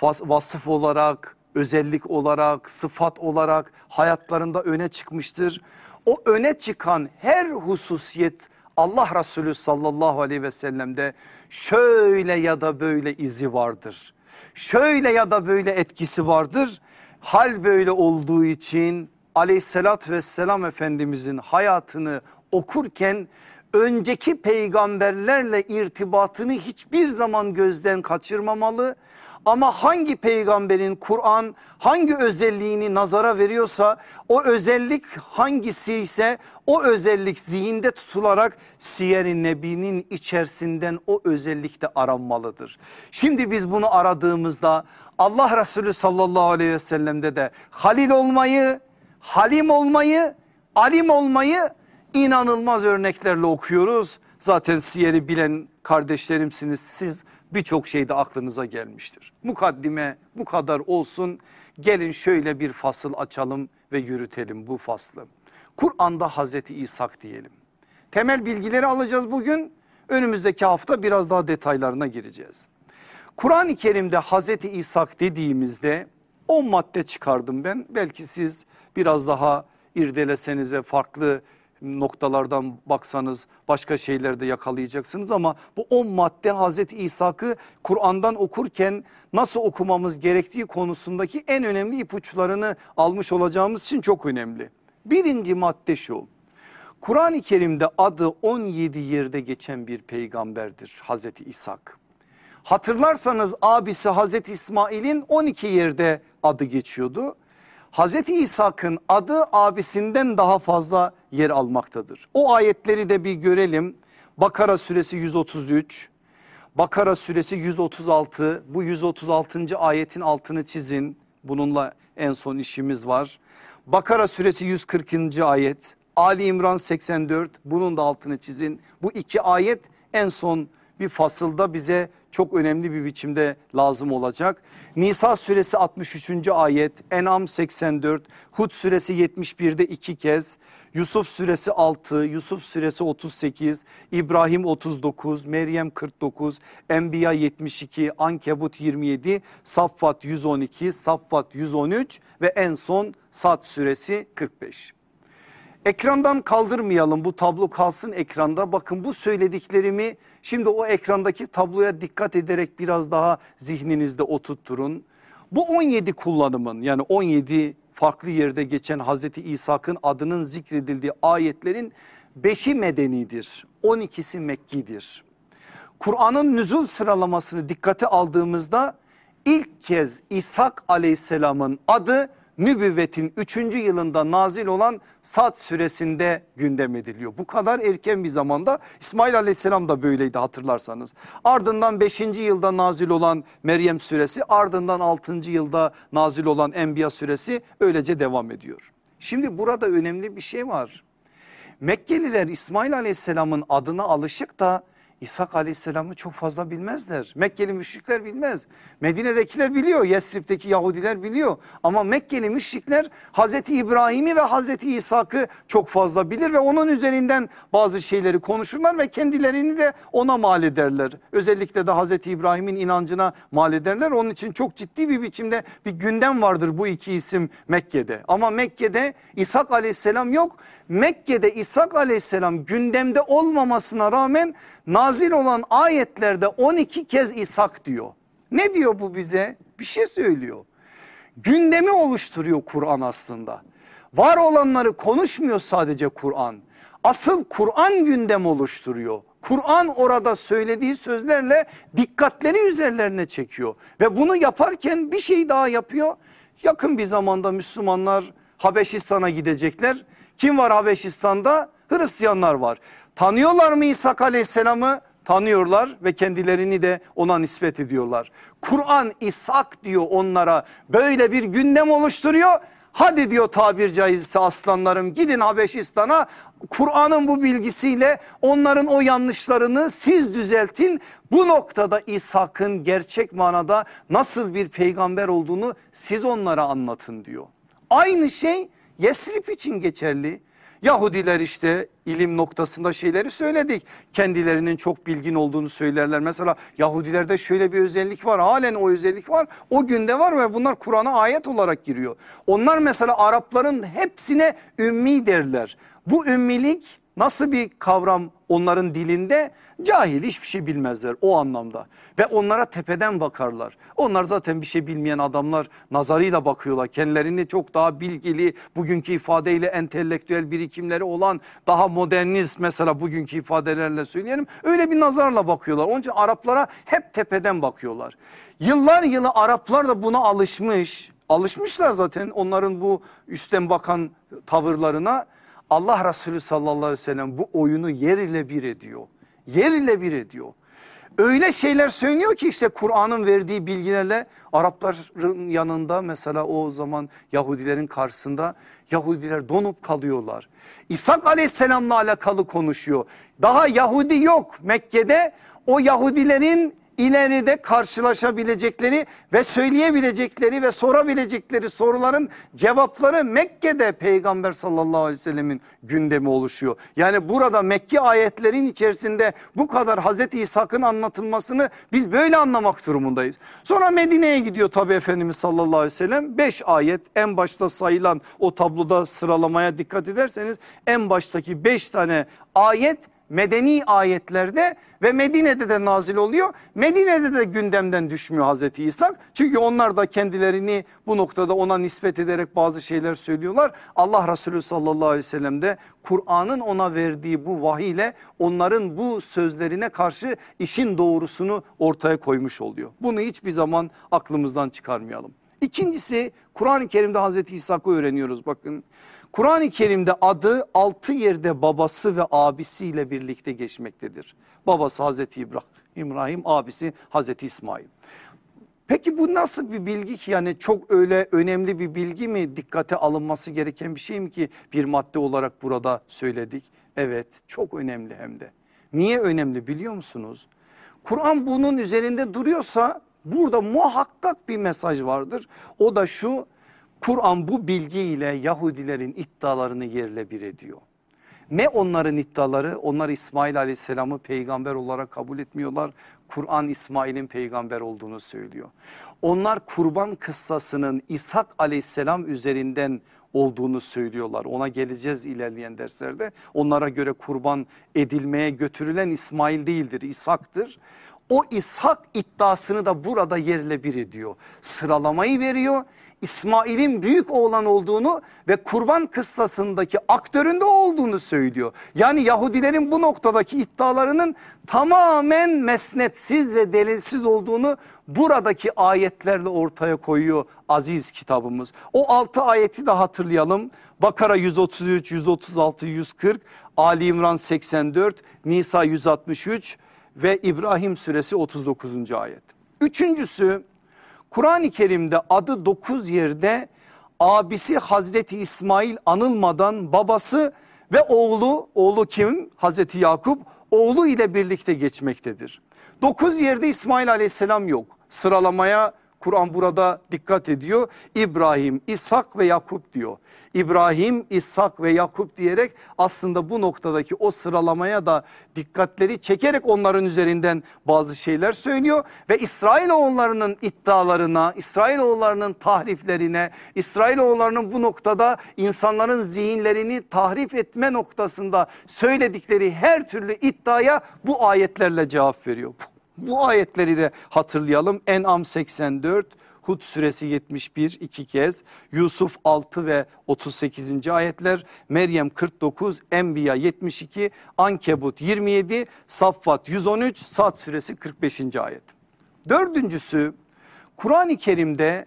vasıf olarak, özellik olarak, sıfat olarak hayatlarında öne çıkmıştır. O öne çıkan her hususiyet Allah Resulü sallallahu aleyhi ve sellem'de şöyle ya da böyle izi vardır. Şöyle ya da böyle etkisi vardır. Hal böyle olduğu için aleyhissalat vesselam efendimizin hayatını okurken önceki peygamberlerle irtibatını hiçbir zaman gözden kaçırmamalı ama hangi peygamberin Kur'an hangi özelliğini nazara veriyorsa o özellik hangisi ise o özellik zihinde tutularak siyer-i nebinin içerisinden o özellikte aranmalıdır. Şimdi biz bunu aradığımızda Allah Resulü sallallahu aleyhi ve sellem'de de halil olmayı, halim olmayı, alim olmayı inanılmaz örneklerle okuyoruz. Zaten siyeri bilen kardeşlerimsiniz siz birçok şey de aklınıza gelmiştir. Mukaddime bu kadar olsun gelin şöyle bir fasıl açalım ve yürütelim bu faslı. Kur'an'da Hazreti İshak diyelim. Temel bilgileri alacağız bugün önümüzdeki hafta biraz daha detaylarına gireceğiz. Kur'an-ı Kerim'de Hazreti İshak dediğimizde 10 madde çıkardım ben belki siz biraz daha irdeleseniz ve farklı noktalardan baksanız başka şeylerde yakalayacaksınız ama bu 10 madde Hazreti İshak'ı Kur'an'dan okurken nasıl okumamız gerektiği konusundaki en önemli ipuçlarını almış olacağımız için çok önemli. Birinci madde şu Kur'an-ı Kerim'de adı 17 yerde geçen bir peygamberdir Hazreti İshak. Hatırlarsanız abisi Hazreti İsmail'in 12 yerde adı geçiyordu. Hazreti İshak'ın adı abisinden daha fazla yer almaktadır. O ayetleri de bir görelim. Bakara suresi 133, Bakara suresi 136 bu 136. ayetin altını çizin. Bununla en son işimiz var. Bakara suresi 140. ayet Ali İmran 84 bunun da altını çizin. Bu iki ayet en son bir fasılda bize çok önemli bir biçimde lazım olacak. Nisa suresi 63. ayet, En'am 84, Hud suresi 71'de iki kez, Yusuf suresi 6, Yusuf suresi 38, İbrahim 39, Meryem 49, Enbiya 72, Ankebut 27, Saffat 112, Saffat 113 ve en son Sad suresi 45. Ekrandan kaldırmayalım bu tablo kalsın ekranda. Bakın bu söylediklerimi şimdi o ekrandaki tabloya dikkat ederek biraz daha zihninizde oturtturun. Bu 17 kullanımın yani 17 farklı yerde geçen Hazreti İshak'ın adının zikredildiği ayetlerin 5'i medenidir. 12'si Mekki'dir. Kur'an'ın nüzul sıralamasını dikkate aldığımızda ilk kez İshak aleyhisselamın adı nübüvvetin 3. yılında nazil olan Sad süresinde gündem ediliyor. Bu kadar erken bir zamanda İsmail aleyhisselam da böyleydi hatırlarsanız. Ardından 5. yılda nazil olan Meryem suresi ardından 6. yılda nazil olan Enbiya suresi öylece devam ediyor. Şimdi burada önemli bir şey var. Mekkeliler İsmail aleyhisselamın adına alışık da İshak aleyhisselamı çok fazla bilmezler. Mekkeli müşrikler bilmez. Medine'dekiler biliyor. Yesrib'deki Yahudiler biliyor. Ama Mekkeli müşrikler Hazreti İbrahim'i ve Hazreti İshak'ı çok fazla bilir ve onun üzerinden bazı şeyleri konuşurlar ve kendilerini de ona mal ederler. Özellikle de Hazreti İbrahim'in inancına mal ederler. Onun için çok ciddi bir biçimde bir gündem vardır bu iki isim Mekke'de. Ama Mekke'de İshak aleyhisselam yok. Mekke'de İshak aleyhisselam gündemde olmamasına rağmen nazil olan ayetlerde 12 kez İshak diyor. Ne diyor bu bize? Bir şey söylüyor. Gündemi oluşturuyor Kur'an aslında. Var olanları konuşmuyor sadece Kur'an. Asıl Kur'an gündem oluşturuyor. Kur'an orada söylediği sözlerle dikkatleri üzerlerine çekiyor. Ve bunu yaparken bir şey daha yapıyor. Yakın bir zamanda Müslümanlar Habeşistan'a gidecekler. Kim var Habeşistan'da? Hristiyanlar var. Tanıyorlar mı İsa aleyhisselamı? Tanıyorlar ve kendilerini de ona nispet ediyorlar. Kur'an İshak diyor onlara böyle bir gündem oluşturuyor. Hadi diyor tabir caizse aslanlarım gidin Habeşistan'a Kur'an'ın bu bilgisiyle onların o yanlışlarını siz düzeltin. Bu noktada İshak'ın gerçek manada nasıl bir peygamber olduğunu siz onlara anlatın diyor. Aynı şey Yesrib için geçerli. Yahudiler işte ilim noktasında şeyleri söyledik. Kendilerinin çok bilgin olduğunu söylerler. Mesela Yahudilerde şöyle bir özellik var. Halen o özellik var. O günde var ve bunlar Kur'an'a ayet olarak giriyor. Onlar mesela Arapların hepsine ümmi derler. Bu ümmilik nasıl bir kavram onların dilinde? Cahil hiçbir şey bilmezler o anlamda ve onlara tepeden bakarlar. Onlar zaten bir şey bilmeyen adamlar nazarıyla bakıyorlar. Kendilerini çok daha bilgili bugünkü ifadeyle entelektüel birikimleri olan daha modernist mesela bugünkü ifadelerle söyleyelim. Öyle bir nazarla bakıyorlar. Onun için Araplara hep tepeden bakıyorlar. Yıllar yılı Araplar da buna alışmış. Alışmışlar zaten onların bu üstten bakan tavırlarına. Allah Resulü sallallahu aleyhi ve sellem bu oyunu yer ile bir ediyor yer ile bir ediyor. Öyle şeyler söylüyor ki işte Kur'an'ın verdiği bilgilerle Arapların yanında mesela o zaman Yahudilerin karşısında Yahudiler donup kalıyorlar. İshak aleyhisselamla alakalı konuşuyor. Daha Yahudi yok Mekke'de o Yahudilerin ileride karşılaşabilecekleri ve söyleyebilecekleri ve sorabilecekleri soruların cevapları Mekke'de peygamber sallallahu aleyhi ve sellemin gündemi oluşuyor. Yani burada Mekke ayetlerin içerisinde bu kadar Hazreti İshak'ın anlatılmasını biz böyle anlamak durumundayız. Sonra Medine'ye gidiyor tabi Efendimiz sallallahu aleyhi ve sellem 5 ayet en başta sayılan o tabloda sıralamaya dikkat ederseniz en baştaki 5 tane ayet medeni ayetlerde ve Medine'de de nazil oluyor. Medine'de de gündemden düşmüyor Hazreti İsa. Çünkü onlar da kendilerini bu noktada ona nispet ederek bazı şeyler söylüyorlar. Allah Resulü sallallahu aleyhi ve sellem de Kur'an'ın ona verdiği bu vahiy ile onların bu sözlerine karşı işin doğrusunu ortaya koymuş oluyor. Bunu hiçbir zaman aklımızdan çıkarmayalım. İkincisi Kur'an-ı Kerim'de Hazreti İshak'ı öğreniyoruz bakın. Kur'an-ı Kerim'de adı altı yerde babası ve abisiyle birlikte geçmektedir. Babası Hazreti İbrahim, abisi Hazreti İsmail. Peki bu nasıl bir bilgi ki yani çok öyle önemli bir bilgi mi dikkate alınması gereken bir şey mi ki bir madde olarak burada söyledik? Evet çok önemli hem de. Niye önemli biliyor musunuz? Kur'an bunun üzerinde duruyorsa burada muhakkak bir mesaj vardır. O da şu Kur'an bu bilgiyle Yahudilerin iddialarını yerle bir ediyor. Ne onların iddiaları? Onlar İsmail aleyhisselamı peygamber olarak kabul etmiyorlar. Kur'an İsmail'in peygamber olduğunu söylüyor. Onlar kurban kıssasının İshak aleyhisselam üzerinden olduğunu söylüyorlar. Ona geleceğiz ilerleyen derslerde. Onlara göre kurban edilmeye götürülen İsmail değildir, İshak'tır. O İshak iddiasını da burada yerle bir ediyor. Sıralamayı veriyor İsmail'in büyük oğlan olduğunu ve kurban kıssasındaki aktöründe olduğunu söylüyor. Yani Yahudilerin bu noktadaki iddialarının tamamen mesnetsiz ve delilsiz olduğunu buradaki ayetlerle ortaya koyuyor aziz kitabımız. O altı ayeti de hatırlayalım. Bakara 133, 136, 140, Ali İmran 84, Nisa 163 ve İbrahim suresi 39. ayet. Üçüncüsü Kur'an-ı Kerim'de adı dokuz yerde abisi Hazreti İsmail anılmadan babası ve oğlu, oğlu kim? Hazreti Yakup oğlu ile birlikte geçmektedir. Dokuz yerde İsmail aleyhisselam yok. Sıralamaya Kur'an burada dikkat ediyor. İbrahim, İshak ve Yakup diyor. İbrahim, İshak ve Yakup diyerek aslında bu noktadaki o sıralamaya da dikkatleri çekerek onların üzerinden bazı şeyler söylüyor. Ve İsrailoğullarının iddialarına, İsrailoğullarının tahriflerine, İsrailoğullarının bu noktada insanların zihinlerini tahrif etme noktasında söyledikleri her türlü iddiaya bu ayetlerle cevap veriyor. Bu ayetleri de hatırlayalım. En'am 84, Hud suresi 71 iki kez, Yusuf 6 ve 38. ayetler, Meryem 49, Enbiya 72, Ankebut 27, Saffat 113, Sad suresi 45. ayet. Dördüncüsü Kur'an-ı Kerim'de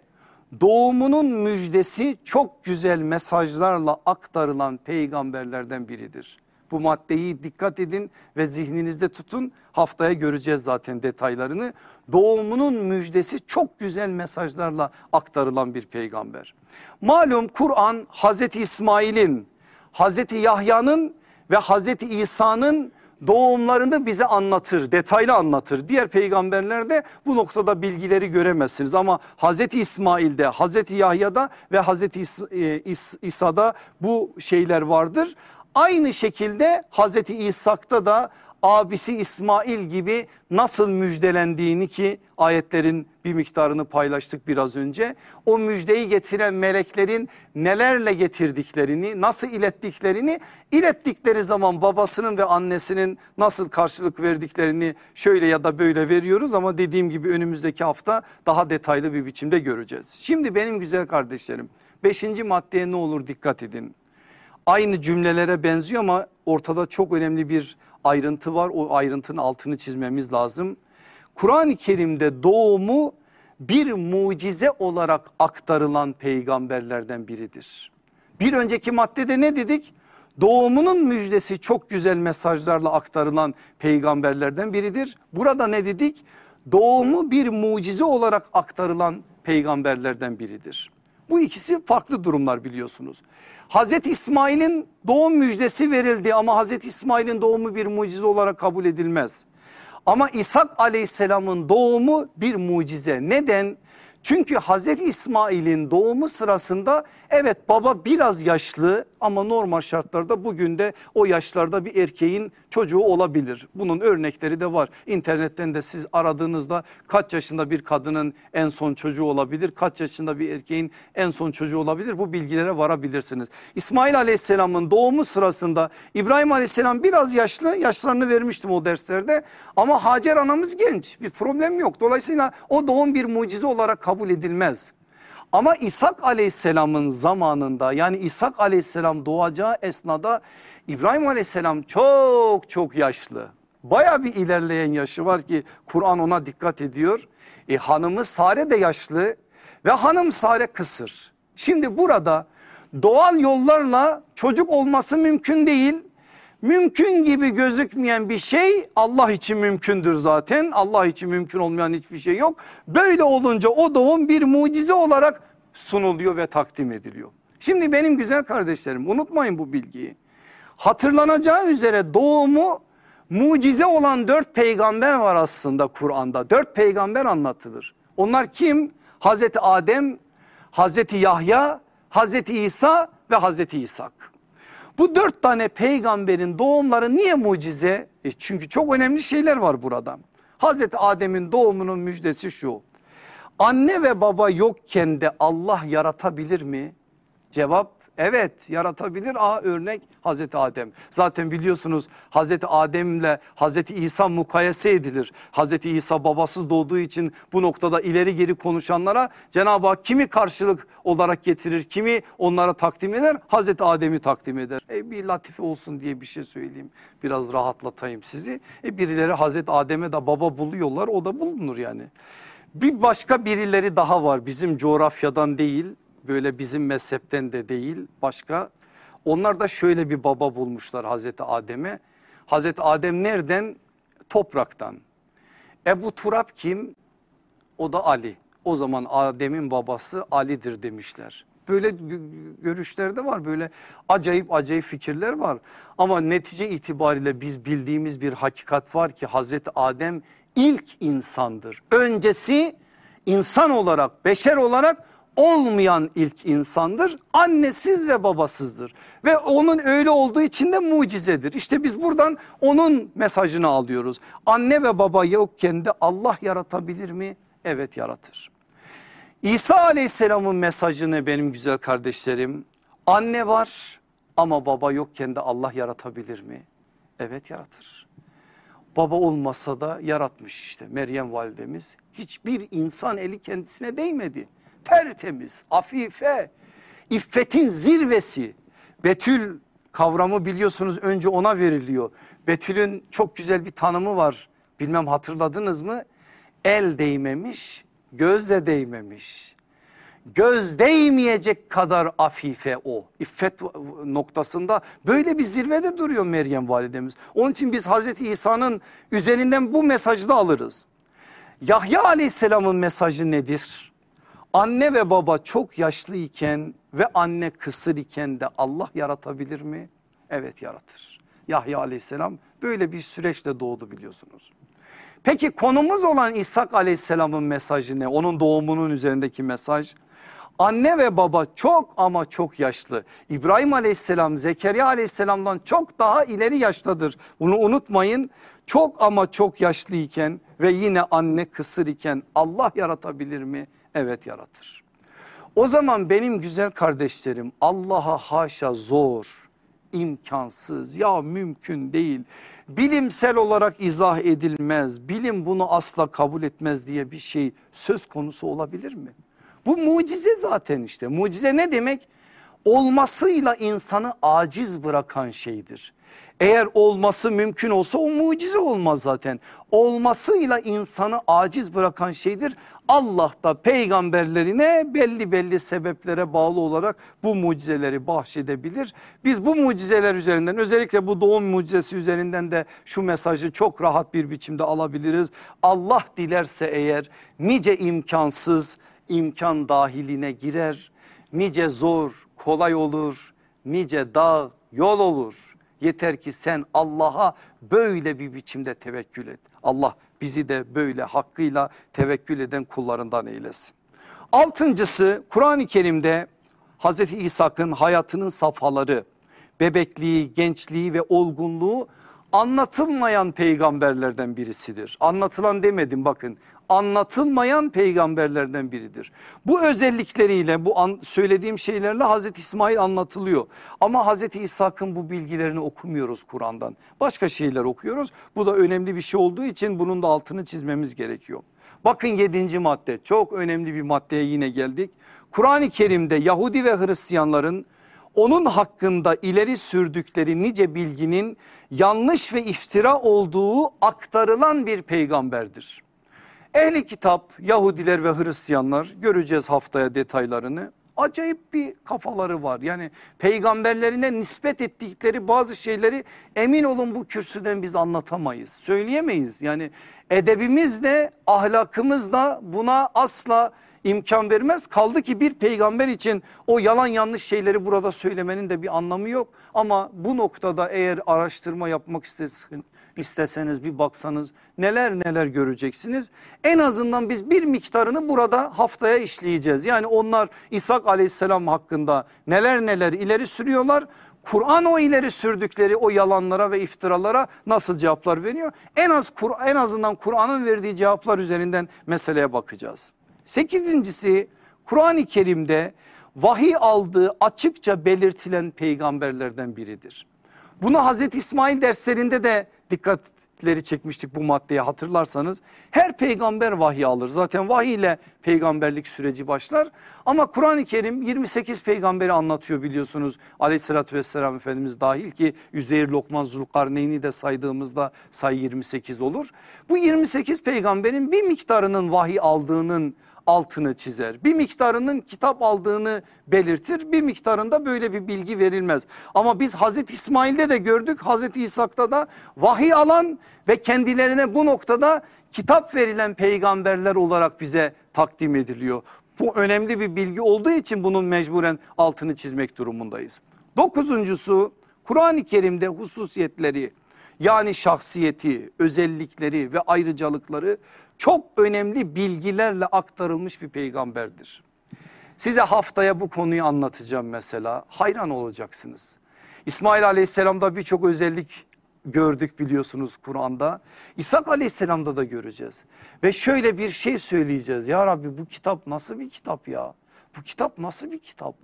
doğumunun müjdesi çok güzel mesajlarla aktarılan peygamberlerden biridir. Bu maddeyi dikkat edin ve zihninizde tutun. Haftaya göreceğiz zaten detaylarını. Doğumunun müjdesi çok güzel mesajlarla aktarılan bir peygamber. Malum Kur'an Hazreti İsmail'in, Hazreti Yahya'nın ve Hazreti İsa'nın doğumlarını bize anlatır, detaylı anlatır. Diğer peygamberlerde bu noktada bilgileri göremezsiniz ama Hazreti İsmail'de, Hazreti Yahya'da ve Hazreti e, İsa'da bu şeyler vardır. Aynı şekilde Hazreti İshak'ta da abisi İsmail gibi nasıl müjdelendiğini ki ayetlerin bir miktarını paylaştık biraz önce. O müjdeyi getiren meleklerin nelerle getirdiklerini nasıl ilettiklerini ilettikleri zaman babasının ve annesinin nasıl karşılık verdiklerini şöyle ya da böyle veriyoruz ama dediğim gibi önümüzdeki hafta daha detaylı bir biçimde göreceğiz. Şimdi benim güzel kardeşlerim beşinci maddeye ne olur dikkat edin aynı cümlelere benziyor ama ortada çok önemli bir ayrıntı var. O ayrıntının altını çizmemiz lazım. Kur'an-ı Kerim'de doğumu bir mucize olarak aktarılan peygamberlerden biridir. Bir önceki maddede ne dedik? Doğumunun müjdesi çok güzel mesajlarla aktarılan peygamberlerden biridir. Burada ne dedik? Doğumu bir mucize olarak aktarılan peygamberlerden biridir. Bu ikisi farklı durumlar biliyorsunuz. Hazreti İsmail'in doğum müjdesi verildi ama Hazreti İsmail'in doğumu bir mucize olarak kabul edilmez. Ama İshak aleyhisselamın doğumu bir mucize. Neden? Çünkü Hazreti İsmail'in doğumu sırasında evet baba biraz yaşlı ama normal şartlarda bugün de o yaşlarda bir erkeğin çocuğu olabilir. Bunun örnekleri de var. İnternetten de siz aradığınızda kaç yaşında bir kadının en son çocuğu olabilir, kaç yaşında bir erkeğin en son çocuğu olabilir bu bilgilere varabilirsiniz. İsmail aleyhisselamın doğumu sırasında İbrahim aleyhisselam biraz yaşlı yaşlarını vermiştim o derslerde ama Hacer anamız genç bir problem yok. Dolayısıyla o doğum bir mucize olarak kabul edilmez. Ama İshak aleyhisselamın zamanında yani İshak aleyhisselam doğacağı esnada İbrahim aleyhisselam çok çok yaşlı. Baya bir ilerleyen yaşı var ki Kur'an ona dikkat ediyor. E, hanımı Sare de yaşlı ve hanım Sare kısır. Şimdi burada doğal yollarla çocuk olması mümkün değil. Mümkün gibi gözükmeyen bir şey Allah için mümkündür zaten. Allah için mümkün olmayan hiçbir şey yok. Böyle olunca o doğum bir mucize olarak sunuluyor ve takdim ediliyor. Şimdi benim güzel kardeşlerim unutmayın bu bilgiyi. Hatırlanacağı üzere doğumu mucize olan dört peygamber var aslında Kur'an'da. Dört peygamber anlatılır. Onlar kim? Hazreti Adem, Hazreti Yahya, Hazreti İsa ve Hazreti İshak. Bu dört tane peygamberin doğumları niye mucize? E çünkü çok önemli şeyler var burada. Hazreti Adem'in doğumunun müjdesi şu. Anne ve baba yokken de Allah yaratabilir mi? Cevap Evet yaratabilir. A örnek Hazreti Adem. Zaten biliyorsunuz Hazreti Adem'le Hazreti İsa mukayese edilir. Hazreti İsa babasız doğduğu için bu noktada ileri geri konuşanlara Cenab-ı Hak kimi karşılık olarak getirir, kimi onlara takdim eder? Hazreti Adem'i takdim eder. E, bir latife olsun diye bir şey söyleyeyim. Biraz rahatlatayım sizi. E, birileri Hazreti Adem'e de baba buluyorlar o da bulunur yani. Bir başka birileri daha var bizim coğrafyadan değil böyle bizim mezhepten de değil başka. Onlar da şöyle bir baba bulmuşlar Hazreti Adem'e. Hazreti Adem nereden? Topraktan. Ebu Turab kim? O da Ali. O zaman Adem'in babası Ali'dir demişler. Böyle görüşler de var böyle acayip acayip fikirler var. Ama netice itibariyle biz bildiğimiz bir hakikat var ki Hazreti Adem ilk insandır. Öncesi insan olarak beşer olarak olmayan ilk insandır. Annesiz ve babasızdır. Ve onun öyle olduğu için de mucizedir. İşte biz buradan onun mesajını alıyoruz. Anne ve baba yokken de Allah yaratabilir mi? Evet yaratır. İsa aleyhisselamın mesajını benim güzel kardeşlerim. Anne var ama baba yokken de Allah yaratabilir mi? Evet yaratır. Baba olmasa da yaratmış işte Meryem validemiz. Hiçbir insan eli kendisine değmedi tertemiz, afife, iffetin zirvesi. Betül kavramı biliyorsunuz önce ona veriliyor. Betül'ün çok güzel bir tanımı var. Bilmem hatırladınız mı? El değmemiş, göz de değmemiş. Göz değmeyecek kadar afife o. İffet noktasında böyle bir zirvede duruyor Meryem validemiz. Onun için biz Hazreti İsa'nın üzerinden bu mesajı da alırız. Yahya aleyhisselamın mesajı nedir? Anne ve baba çok yaşlı iken ve anne kısır iken de Allah yaratabilir mi? Evet yaratır. Yahya aleyhisselam böyle bir süreçte doğdu biliyorsunuz. Peki konumuz olan İshak aleyhisselamın mesajı ne? Onun doğumunun üzerindeki mesaj. Anne ve baba çok ama çok yaşlı. İbrahim aleyhisselam Zekeriya aleyhisselamdan çok daha ileri yaştadır. Bunu unutmayın. Çok ama çok yaşlı iken ve yine anne kısır iken Allah yaratabilir mi? Evet yaratır. O zaman benim güzel kardeşlerim Allah'a haşa zor, imkansız ya mümkün değil. Bilimsel olarak izah edilmez, bilim bunu asla kabul etmez diye bir şey söz konusu olabilir mi? Bu mucize zaten işte. Mucize ne demek? Olmasıyla insanı aciz bırakan şeydir. Eğer olması mümkün olsa o mucize olmaz zaten. Olmasıyla insanı aciz bırakan şeydir. Allah da peygamberlerine belli belli sebeplere bağlı olarak bu mucizeleri bahşedebilir. Biz bu mucizeler üzerinden özellikle bu doğum mucizesi üzerinden de şu mesajı çok rahat bir biçimde alabiliriz. Allah dilerse eğer nice imkansız imkan dahiline girer. Nice zor kolay olur. Nice dağ yol olur. Yeter ki sen Allah'a böyle bir biçimde tevekkül et. Allah bizi de böyle hakkıyla tevekkül eden kullarından eylesin. Altıncısı Kur'an-ı Kerim'de Hazreti İshak'ın hayatının safhaları, bebekliği, gençliği ve olgunluğu anlatılmayan peygamberlerden birisidir. Anlatılan demedim bakın anlatılmayan peygamberlerden biridir. Bu özellikleriyle bu an, söylediğim şeylerle Hazreti İsmail anlatılıyor. Ama Hazreti İshak'ın bu bilgilerini okumuyoruz Kur'an'dan. Başka şeyler okuyoruz. Bu da önemli bir şey olduğu için bunun da altını çizmemiz gerekiyor. Bakın yedinci madde çok önemli bir maddeye yine geldik. Kur'an-ı Kerim'de Yahudi ve Hristiyanların onun hakkında ileri sürdükleri nice bilginin yanlış ve iftira olduğu aktarılan bir peygamberdir. Ehli kitap Yahudiler ve Hristiyanlar göreceğiz haftaya detaylarını Acayip bir kafaları var. Yani peygamberlerine nispet ettikleri bazı şeyleri emin olun bu kürsüden biz anlatamayız. Söyleyemeyiz. Yani edebimiz de ahlakımız da buna asla imkan vermez. Kaldı ki bir peygamber için o yalan yanlış şeyleri burada söylemenin de bir anlamı yok. Ama bu noktada eğer araştırma yapmak isteseniz bir baksanız neler neler göreceksiniz. En azından biz bir miktarını burada haftaya işleyeceğiz. Yani onlar İshak aleyhisselam hakkında neler neler ileri sürüyorlar. Kur'an o ileri sürdükleri o yalanlara ve iftiralara nasıl cevaplar veriyor? En az en azından Kur'an'ın verdiği cevaplar üzerinden meseleye bakacağız. Sekizincisi Kur'an-ı Kerim'de vahiy aldığı açıkça belirtilen peygamberlerden biridir. Bunu Hazreti İsmail derslerinde de dikkatleri çekmiştik bu maddeye hatırlarsanız. Her peygamber vahiy alır zaten vahiy ile peygamberlik süreci başlar. Ama Kur'an-ı Kerim 28 peygamberi anlatıyor biliyorsunuz aleyhissalatü vesselam Efendimiz dahil ki Üzeyir Lokman Zulkarneyn'i de saydığımızda sayı 28 olur. Bu 28 peygamberin bir miktarının vahiy aldığının altını çizer. Bir miktarının kitap aldığını belirtir. Bir miktarında böyle bir bilgi verilmez. Ama biz Hazreti İsmail'de de gördük. Hazreti İshak'ta da vahiy alan ve kendilerine bu noktada kitap verilen peygamberler olarak bize takdim ediliyor. Bu önemli bir bilgi olduğu için bunun mecburen altını çizmek durumundayız. Dokuzuncusu Kur'an-ı Kerim'de hususiyetleri yani şahsiyeti, özellikleri ve ayrıcalıkları çok önemli bilgilerle aktarılmış bir peygamberdir. Size haftaya bu konuyu anlatacağım mesela hayran olacaksınız. İsmail aleyhisselamda birçok özellik gördük biliyorsunuz Kur'an'da. İshak aleyhisselamda da göreceğiz. Ve şöyle bir şey söyleyeceğiz ya Rabbi bu kitap nasıl bir kitap ya? Bu kitap nasıl bir kitap?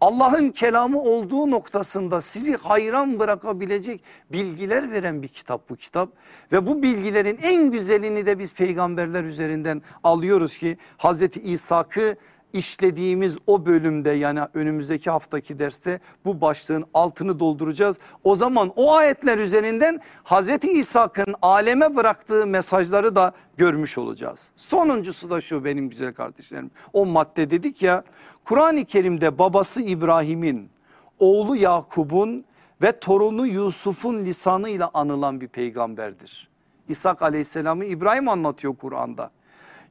Allah'ın kelamı olduğu noktasında sizi hayran bırakabilecek bilgiler veren bir kitap bu kitap. Ve bu bilgilerin en güzelini de biz peygamberler üzerinden alıyoruz ki Hazreti İshak'ı işlediğimiz o bölümde yani önümüzdeki haftaki derste bu başlığın altını dolduracağız. O zaman o ayetler üzerinden Hazreti İshak'ın aleme bıraktığı mesajları da görmüş olacağız. Sonuncusu da şu benim güzel kardeşlerim. O madde dedik ya Kur'an-ı Kerim'de babası İbrahim'in oğlu Yakub'un ve torunu Yusuf'un lisanıyla anılan bir peygamberdir. İshak aleyhisselamı İbrahim anlatıyor Kur'an'da.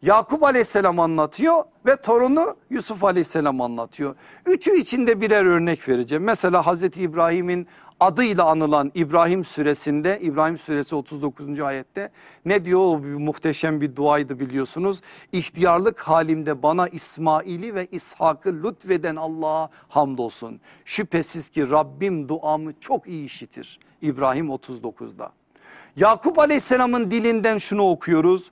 Yakup aleyhisselam anlatıyor ve torunu Yusuf aleyhisselam anlatıyor. Üçü içinde birer örnek vereceğim. Mesela Hazreti İbrahim'in adıyla anılan İbrahim suresinde İbrahim suresi 39. ayette ne diyor o bir muhteşem bir duaydı biliyorsunuz. İhtiyarlık halimde bana İsmail'i ve İshak'ı lütfeden Allah'a hamdolsun. Şüphesiz ki Rabbim duamı çok iyi işitir. İbrahim 39'da. Yakup aleyhisselamın dilinden şunu okuyoruz.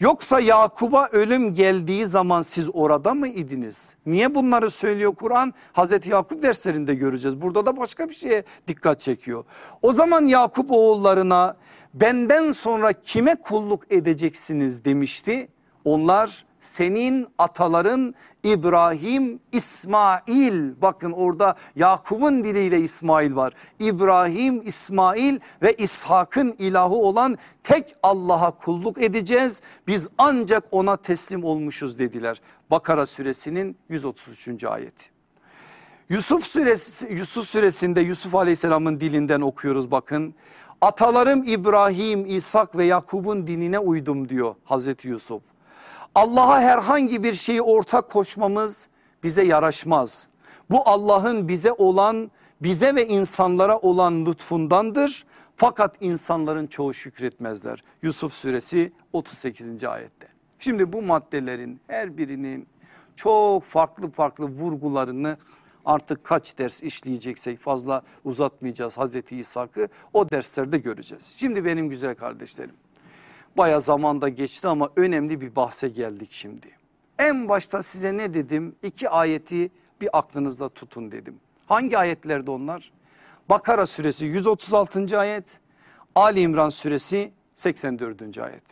Yoksa Yakub'a ölüm geldiği zaman siz orada mı idiniz? Niye bunları söylüyor Kur'an? Hazreti Yakup derslerinde göreceğiz. Burada da başka bir şeye dikkat çekiyor. O zaman Yakup oğullarına benden sonra kime kulluk edeceksiniz demişti. Onlar senin ataların İbrahim, İsmail bakın orada Yakup'un diliyle İsmail var. İbrahim, İsmail ve İshak'ın ilahı olan tek Allah'a kulluk edeceğiz. Biz ancak ona teslim olmuşuz dediler. Bakara suresinin 133. ayeti. Yusuf suresi Yusuf suresinde Yusuf Aleyhisselam'ın dilinden okuyoruz bakın. Atalarım İbrahim, İshak ve Yakup'un dinine uydum diyor Hazreti Yusuf. Allah'a herhangi bir şeyi ortak koşmamız bize yaraşmaz. Bu Allah'ın bize olan bize ve insanlara olan lütfundandır. Fakat insanların çoğu şükretmezler. Yusuf suresi 38. ayette. Şimdi bu maddelerin her birinin çok farklı farklı vurgularını artık kaç ders işleyeceksek fazla uzatmayacağız Hazreti İshak'ı o derslerde göreceğiz. Şimdi benim güzel kardeşlerim Baya zamanda geçti ama önemli bir bahse geldik şimdi. En başta size ne dedim? İki ayeti bir aklınızda tutun dedim. Hangi ayetlerde onlar? Bakara suresi 136. ayet, Ali İmran suresi 84. ayet.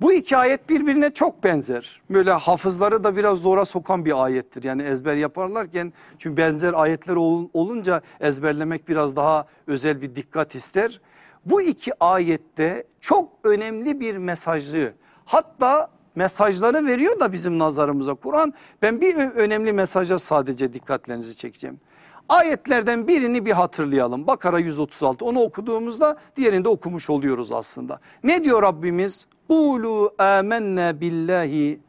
Bu iki ayet birbirine çok benzer. Böyle hafızları da biraz zora sokan bir ayettir. Yani ezber yaparlarken çünkü benzer ayetler olunca ezberlemek biraz daha özel bir dikkat ister. Bu iki ayette çok önemli bir mesajı hatta mesajları veriyor da bizim nazarımıza Kur'an. Ben bir önemli mesaja sadece dikkatlerinizi çekeceğim. Ayetlerden birini bir hatırlayalım. Bakara 136 onu okuduğumuzda diğerini de okumuş oluyoruz aslında. Ne diyor Rabbimiz? Kulu amenne billahi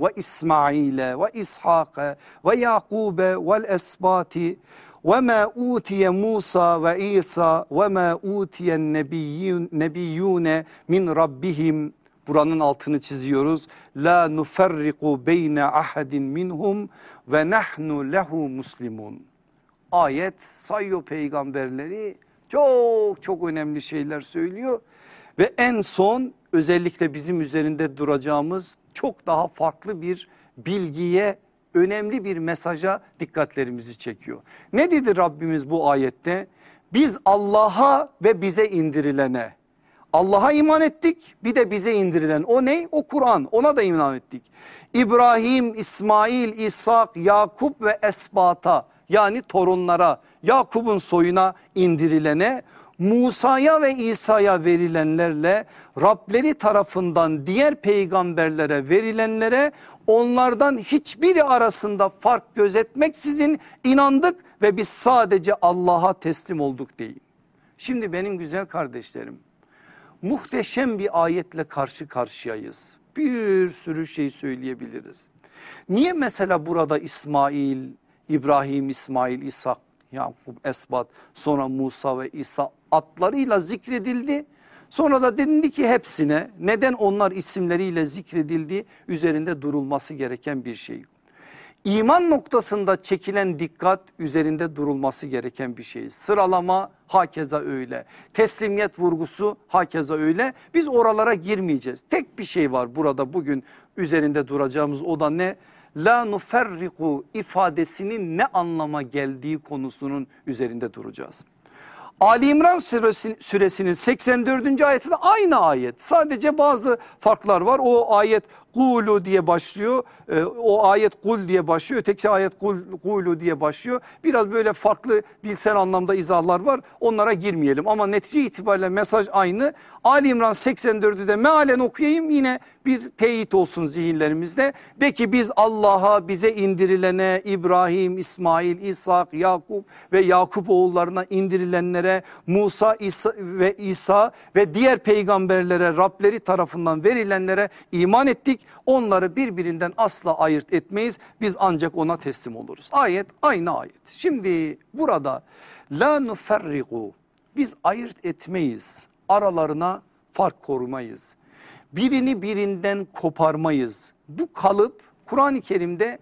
ve İsmail'e ve İshak'e ve Yakub'e vel esbati ve ma utiye Musa ve İsa ve ma utiyen nebiyyune min rabbihim buranın altını çiziyoruz. La nuferriku beyne ahadin minhum ve nahnu lehu muslimun. Ayet sayıyor peygamberleri çok çok önemli şeyler söylüyor. Ve en son özellikle bizim üzerinde duracağımız çok daha farklı bir bilgiye önemli bir mesaja dikkatlerimizi çekiyor. Ne dedi Rabbimiz bu ayette? Biz Allah'a ve bize indirilene Allah'a iman ettik bir de bize indirilen o ne? O Kur'an ona da iman ettik. İbrahim, İsmail, İshak, Yakup ve Esbata yani torunlara Yakup'un soyuna indirilene Musa'ya ve İsa'ya verilenlerle Rableri tarafından diğer peygamberlere verilenlere onlardan hiçbiri arasında fark gözetmeksizin inandık ve biz sadece Allah'a teslim olduk değil. Şimdi benim güzel kardeşlerim muhteşem bir ayetle karşı karşıyayız. Bir sürü şey söyleyebiliriz. Niye mesela burada İsmail, İbrahim, İsmail, İsa, Yakup, Esbat sonra Musa ve İsa adlarıyla zikredildi. Sonra da denildi ki hepsine neden onlar isimleriyle zikredildi üzerinde durulması gereken bir şey. İman noktasında çekilen dikkat üzerinde durulması gereken bir şey. Sıralama hakeza öyle. Teslimiyet vurgusu hakeza öyle. Biz oralara girmeyeceğiz. Tek bir şey var burada bugün üzerinde duracağımız o da ne? La nuferriku ifadesinin ne anlama geldiği konusunun üzerinde duracağız. Ali İmran suresinin 84. ayeti de aynı ayet. Sadece bazı farklar var. O ayet kulu diye başlıyor. E, o ayet kul diye başlıyor. Öteki ayet kul, kulu diye başlıyor. Biraz böyle farklı dilsel anlamda izahlar var. Onlara girmeyelim ama netice itibariyle mesaj aynı. Ali İmran 84'ü de mealen okuyayım yine bir teyit olsun zihinlerimizde. De ki biz Allah'a bize indirilene İbrahim, İsmail, İshak, Yakup ve Yakup oğullarına indirilenlere Musa İsa ve İsa ve diğer peygamberlere Rableri tarafından verilenlere iman ettik onları birbirinden asla ayırt etmeyiz. Biz ancak ona teslim oluruz. Ayet aynı ayet. Şimdi burada la nuferrigu biz ayırt etmeyiz. Aralarına fark korumayız. Birini birinden koparmayız. Bu kalıp Kur'an-ı Kerim'de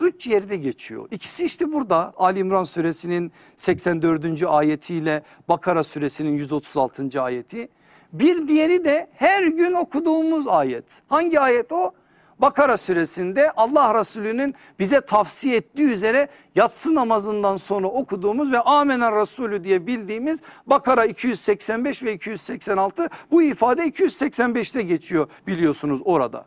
üç yerde geçiyor. İkisi işte burada Ali İmran suresinin 84. ayetiyle Bakara suresinin 136. ayeti. Bir diğeri de her gün okuduğumuz ayet. Hangi ayet o? Bakara suresinde Allah Resulü'nün bize tavsiye ettiği üzere yatsı namazından sonra okuduğumuz ve amener Resulü diye bildiğimiz Bakara 285 ve 286 bu ifade 285'te geçiyor biliyorsunuz orada.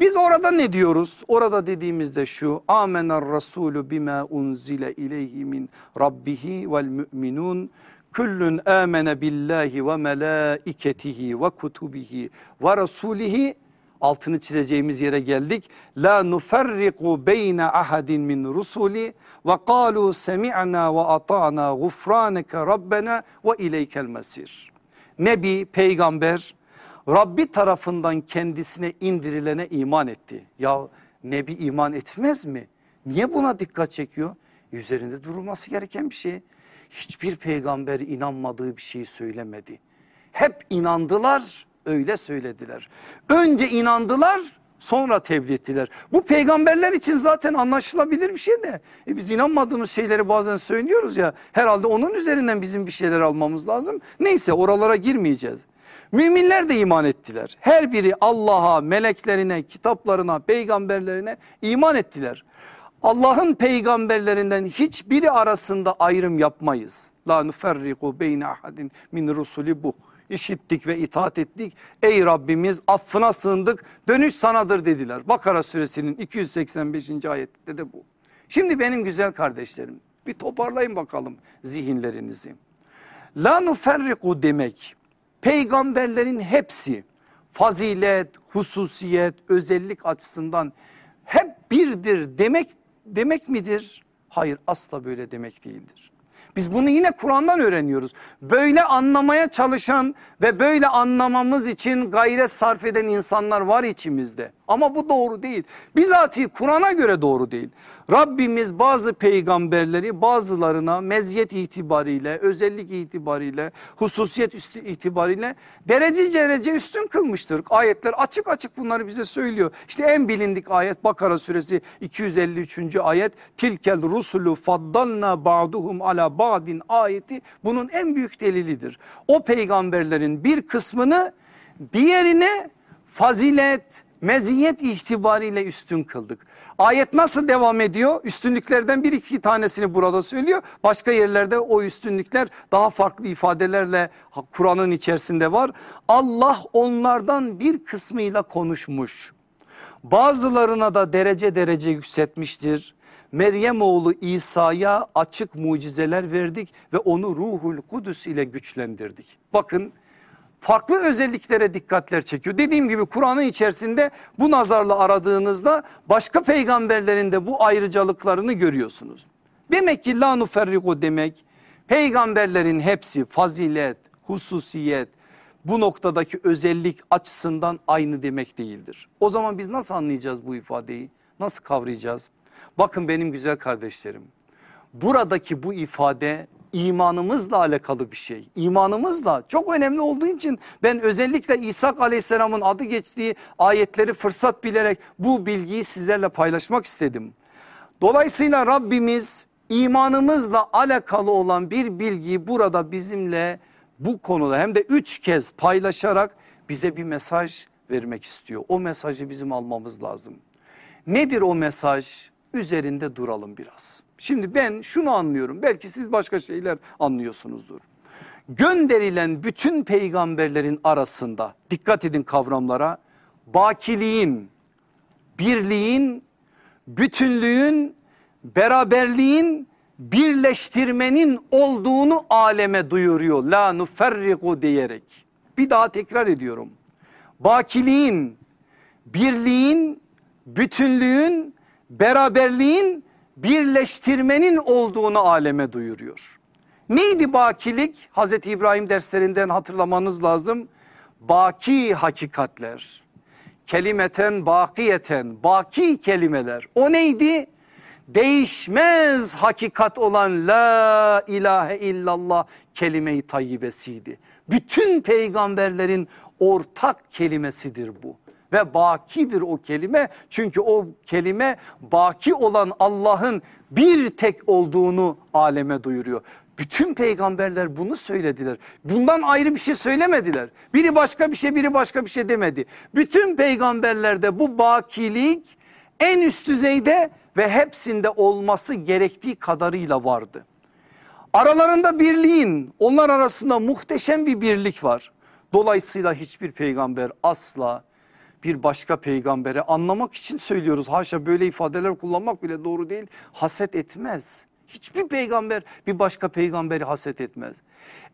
Biz orada ne diyoruz? Orada dediğimizde şu amener Resulü bima unzile ileyhi min rabbihi vel müminun Küllün amene billahi ve melaiketihi ve kutubihi ve rasulihi altını çizeceğimiz yere geldik. La nuferriku beyne ahadin min rusuli ve kalu semi'na ve ata'na gufraneke rabbena ve ileykel mesir. Nebi, peygamber Rabbi tarafından kendisine indirilene iman etti. Ya Nebi iman etmez mi? Niye buna dikkat çekiyor? Üzerinde durulması gereken bir şey hiçbir peygamber inanmadığı bir şeyi söylemedi. Hep inandılar öyle söylediler. Önce inandılar sonra tebliğ ettiler. Bu peygamberler için zaten anlaşılabilir bir şey de. E biz inanmadığımız şeyleri bazen söylüyoruz ya herhalde onun üzerinden bizim bir şeyler almamız lazım. Neyse oralara girmeyeceğiz. Müminler de iman ettiler. Her biri Allah'a, meleklerine, kitaplarına, peygamberlerine iman ettiler. Allah'ın peygamberlerinden hiçbiri arasında ayrım yapmayız. La nuferriku beyne ahadin min rusuli bu. İşittik ve itaat ettik. Ey Rabbimiz affına sığındık dönüş sanadır dediler. Bakara suresinin 285. ayette de bu. Şimdi benim güzel kardeşlerim bir toparlayın bakalım zihinlerinizi. La nuferriku demek peygamberlerin hepsi fazilet, hususiyet, özellik açısından hep birdir demek demek midir? Hayır asla böyle demek değildir. Biz bunu yine Kur'an'dan öğreniyoruz. Böyle anlamaya çalışan ve böyle anlamamız için gayret sarf eden insanlar var içimizde. Ama bu doğru değil. Bizatihi Kur'an'a göre doğru değil. Rabbimiz bazı peygamberleri bazılarına meziyet itibariyle, özellik itibariyle, hususiyet itibariyle derece derece üstün kılmıştır. Ayetler açık açık bunları bize söylüyor. İşte en bilindik ayet Bakara suresi 253. ayet. Tilkel rusulu faddalna ba'duhum ala ba'din ayeti bunun en büyük delilidir. O peygamberlerin bir kısmını diğerine fazilet, meziyet itibariyle üstün kıldık. Ayet nasıl devam ediyor? Üstünlüklerden bir iki tanesini burada söylüyor. Başka yerlerde o üstünlükler daha farklı ifadelerle Kur'an'ın içerisinde var. Allah onlardan bir kısmıyla konuşmuş. Bazılarına da derece derece yükseltmiştir. Meryem oğlu İsa'ya açık mucizeler verdik ve onu ruhul kudüs ile güçlendirdik. Bakın farklı özelliklere dikkatler çekiyor. Dediğim gibi Kur'an'ın içerisinde bu nazarla aradığınızda başka peygamberlerin de bu ayrıcalıklarını görüyorsunuz. Demek ki la nuferriku demek peygamberlerin hepsi fazilet, hususiyet bu noktadaki özellik açısından aynı demek değildir. O zaman biz nasıl anlayacağız bu ifadeyi? Nasıl kavrayacağız? Bakın benim güzel kardeşlerim buradaki bu ifade imanımızla alakalı bir şey. İmanımızla çok önemli olduğu için ben özellikle İsa aleyhisselamın adı geçtiği ayetleri fırsat bilerek bu bilgiyi sizlerle paylaşmak istedim. Dolayısıyla Rabbimiz imanımızla alakalı olan bir bilgiyi burada bizimle bu konuda hem de üç kez paylaşarak bize bir mesaj vermek istiyor. O mesajı bizim almamız lazım. Nedir o mesaj? Üzerinde duralım biraz. Şimdi ben şunu anlıyorum belki siz başka şeyler anlıyorsunuzdur. Gönderilen bütün peygamberlerin arasında dikkat edin kavramlara bakiliğin, birliğin, bütünlüğün, beraberliğin, birleştirmenin olduğunu aleme duyuruyor. La nuferriku diyerek. Bir daha tekrar ediyorum. Bakiliğin, birliğin, bütünlüğün, beraberliğin birleştirmenin olduğunu aleme duyuruyor. Neydi bakilik? Hazreti İbrahim derslerinden hatırlamanız lazım. Baki hakikatler. Kelimeten bakiyeten baki kelimeler. O neydi? Değişmez hakikat olan la ilahe illallah kelime-i tayyibesiydi. Bütün peygamberlerin ortak kelimesidir bu ve bakidir o kelime. Çünkü o kelime baki olan Allah'ın bir tek olduğunu aleme duyuruyor. Bütün peygamberler bunu söylediler. Bundan ayrı bir şey söylemediler. Biri başka bir şey biri başka bir şey demedi. Bütün peygamberlerde bu bakilik en üst düzeyde ve hepsinde olması gerektiği kadarıyla vardı. Aralarında birliğin onlar arasında muhteşem bir birlik var. Dolayısıyla hiçbir peygamber asla bir başka peygambere anlamak için söylüyoruz. Haşa böyle ifadeler kullanmak bile doğru değil. Haset etmez. Hiçbir peygamber bir başka peygamberi haset etmez.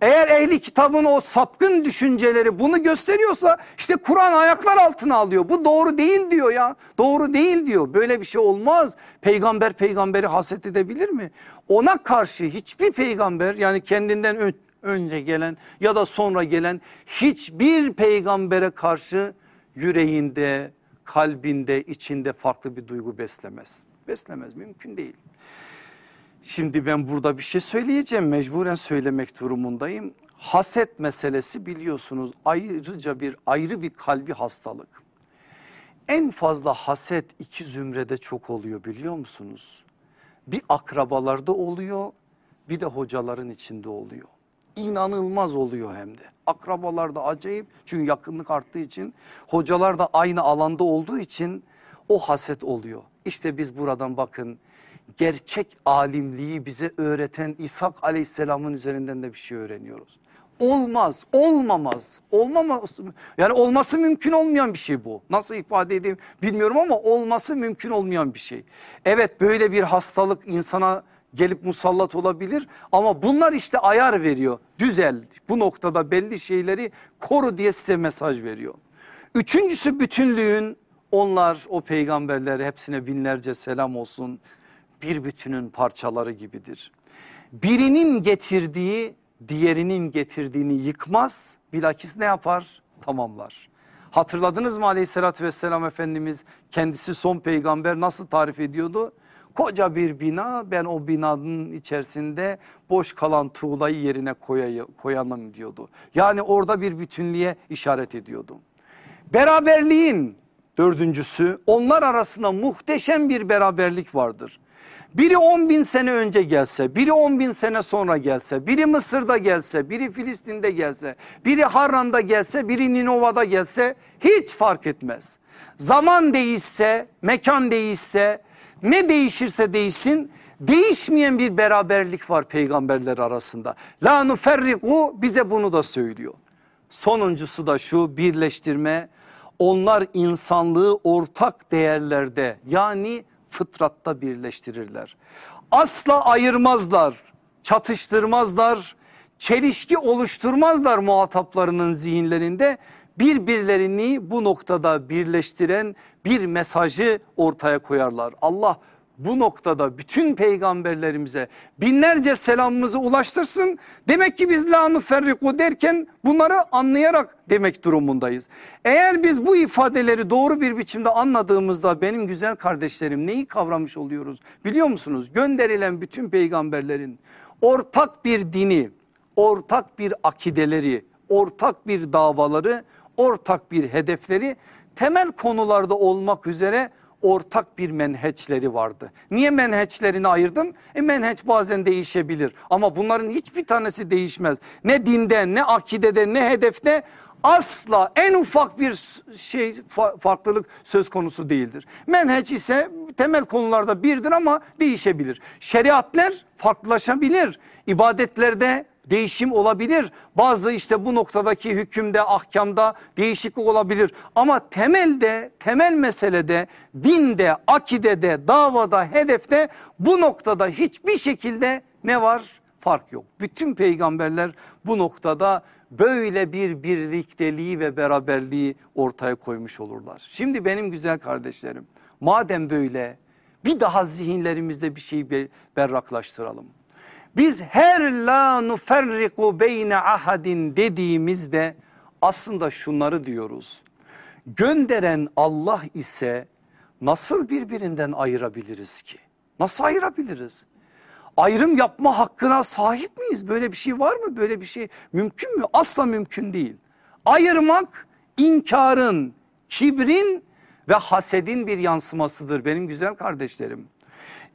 Eğer ehli kitabın o sapkın düşünceleri bunu gösteriyorsa işte Kur'an ayaklar altına alıyor. Bu doğru değil diyor ya. Doğru değil diyor. Böyle bir şey olmaz. Peygamber peygamberi haset edebilir mi? Ona karşı hiçbir peygamber yani kendinden önce gelen ya da sonra gelen hiçbir peygambere karşı yüreğinde, kalbinde, içinde farklı bir duygu beslemez. Beslemez mümkün değil. Şimdi ben burada bir şey söyleyeceğim mecburen söylemek durumundayım. Haset meselesi biliyorsunuz ayrıca bir ayrı bir kalbi hastalık. En fazla haset iki zümrede çok oluyor biliyor musunuz? Bir akrabalarda oluyor bir de hocaların içinde oluyor inanılmaz oluyor hem de. Akrabalar da acayip çünkü yakınlık arttığı için hocalar da aynı alanda olduğu için o haset oluyor. İşte biz buradan bakın gerçek alimliği bize öğreten İshak aleyhisselamın üzerinden de bir şey öğreniyoruz. Olmaz, olmamaz, olmamaz. Yani olması mümkün olmayan bir şey bu. Nasıl ifade edeyim bilmiyorum ama olması mümkün olmayan bir şey. Evet böyle bir hastalık insana gelip musallat olabilir ama bunlar işte ayar veriyor. Düzel bu noktada belli şeyleri koru diye size mesaj veriyor. Üçüncüsü bütünlüğün onlar o peygamberler hepsine binlerce selam olsun bir bütünün parçaları gibidir. Birinin getirdiği diğerinin getirdiğini yıkmaz bilakis ne yapar tamamlar. Hatırladınız mı aleyhissalatü vesselam Efendimiz kendisi son peygamber nasıl tarif ediyordu? Koca bir bina ben o binanın içerisinde boş kalan tuğlayı yerine koyanım diyordu. Yani orada bir bütünlüğe işaret ediyordu. Beraberliğin dördüncüsü onlar arasında muhteşem bir beraberlik vardır. Biri 10 bin sene önce gelse, biri 10 bin sene sonra gelse, biri Mısır'da gelse, biri Filistin'de gelse, biri Harran'da gelse, biri Ninova'da gelse hiç fark etmez. Zaman değişse, mekan değişse, ne değişirse değişsin değişmeyen bir beraberlik var peygamberler arasında. La nuferriku bize bunu da söylüyor. Sonuncusu da şu birleştirme onlar insanlığı ortak değerlerde yani fıtratta birleştirirler. Asla ayırmazlar, çatıştırmazlar, çelişki oluşturmazlar muhataplarının zihinlerinde. Birbirlerini bu noktada birleştiren bir mesajı ortaya koyarlar. Allah bu noktada bütün peygamberlerimize binlerce selamımızı ulaştırsın. Demek ki biz la nuferriku derken bunları anlayarak demek durumundayız. Eğer biz bu ifadeleri doğru bir biçimde anladığımızda benim güzel kardeşlerim neyi kavramış oluyoruz biliyor musunuz? Gönderilen bütün peygamberlerin ortak bir dini, ortak bir akideleri, ortak bir davaları, ortak bir hedefleri temel konularda olmak üzere ortak bir menheçleri vardı. Niye menheçlerini ayırdım? E menheç bazen değişebilir ama bunların hiçbir tanesi değişmez. Ne dinde ne akidede ne hedefte asla en ufak bir şey farklılık söz konusu değildir. Menheç ise temel konularda birdir ama değişebilir. Şeriatler farklılaşabilir. İbadetlerde değişim olabilir. Bazı işte bu noktadaki hükümde ahkamda değişiklik olabilir. Ama temelde temel meselede dinde akidede davada hedefte bu noktada hiçbir şekilde ne var? Fark yok. Bütün peygamberler bu noktada böyle bir birlikteliği ve beraberliği ortaya koymuş olurlar. Şimdi benim güzel kardeşlerim madem böyle bir daha zihinlerimizde bir şeyi berraklaştıralım. Biz her la nuferriku beyne ahadin dediğimizde aslında şunları diyoruz. Gönderen Allah ise nasıl birbirinden ayırabiliriz ki? Nasıl ayırabiliriz? Ayrım yapma hakkına sahip miyiz? Böyle bir şey var mı? Böyle bir şey mümkün mü? Asla mümkün değil. Ayırmak inkarın, kibrin ve hasedin bir yansımasıdır benim güzel kardeşlerim.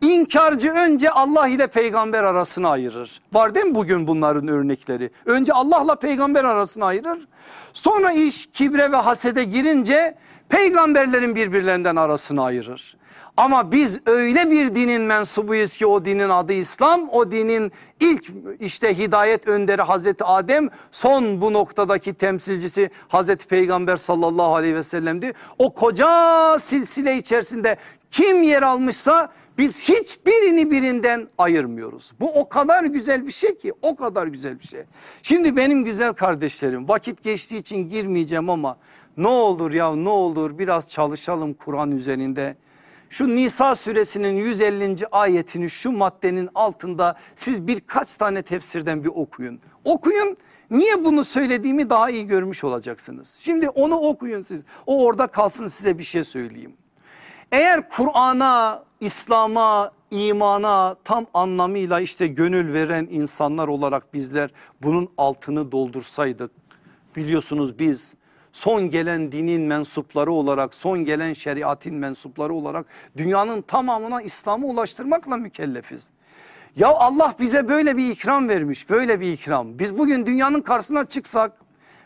İnkarcı önce Allah ile peygamber arasını ayırır. Var değil mi bugün bunların örnekleri? Önce Allah'la peygamber arasını ayırır. Sonra iş kibre ve hasede girince peygamberlerin birbirlerinden arasını ayırır. Ama biz öyle bir dinin mensubuyuz ki o dinin adı İslam. O dinin ilk işte hidayet önderi Hazreti Adem son bu noktadaki temsilcisi Hazreti Peygamber sallallahu aleyhi ve sellem'di. O koca silsile içerisinde kim yer almışsa biz hiçbirini birinden ayırmıyoruz. Bu o kadar güzel bir şey ki o kadar güzel bir şey. Şimdi benim güzel kardeşlerim vakit geçtiği için girmeyeceğim ama ne olur ya ne olur biraz çalışalım Kur'an üzerinde. Şu Nisa suresinin 150. ayetini şu maddenin altında siz birkaç tane tefsirden bir okuyun. Okuyun niye bunu söylediğimi daha iyi görmüş olacaksınız. Şimdi onu okuyun siz o orada kalsın size bir şey söyleyeyim. Eğer Kur'an'a, İslam'a, imana tam anlamıyla işte gönül veren insanlar olarak bizler bunun altını doldursaydık. Biliyorsunuz biz son gelen dinin mensupları olarak son gelen şeriatin mensupları olarak dünyanın tamamına İslam'ı ulaştırmakla mükellefiz. Ya Allah bize böyle bir ikram vermiş böyle bir ikram. Biz bugün dünyanın karşısına çıksak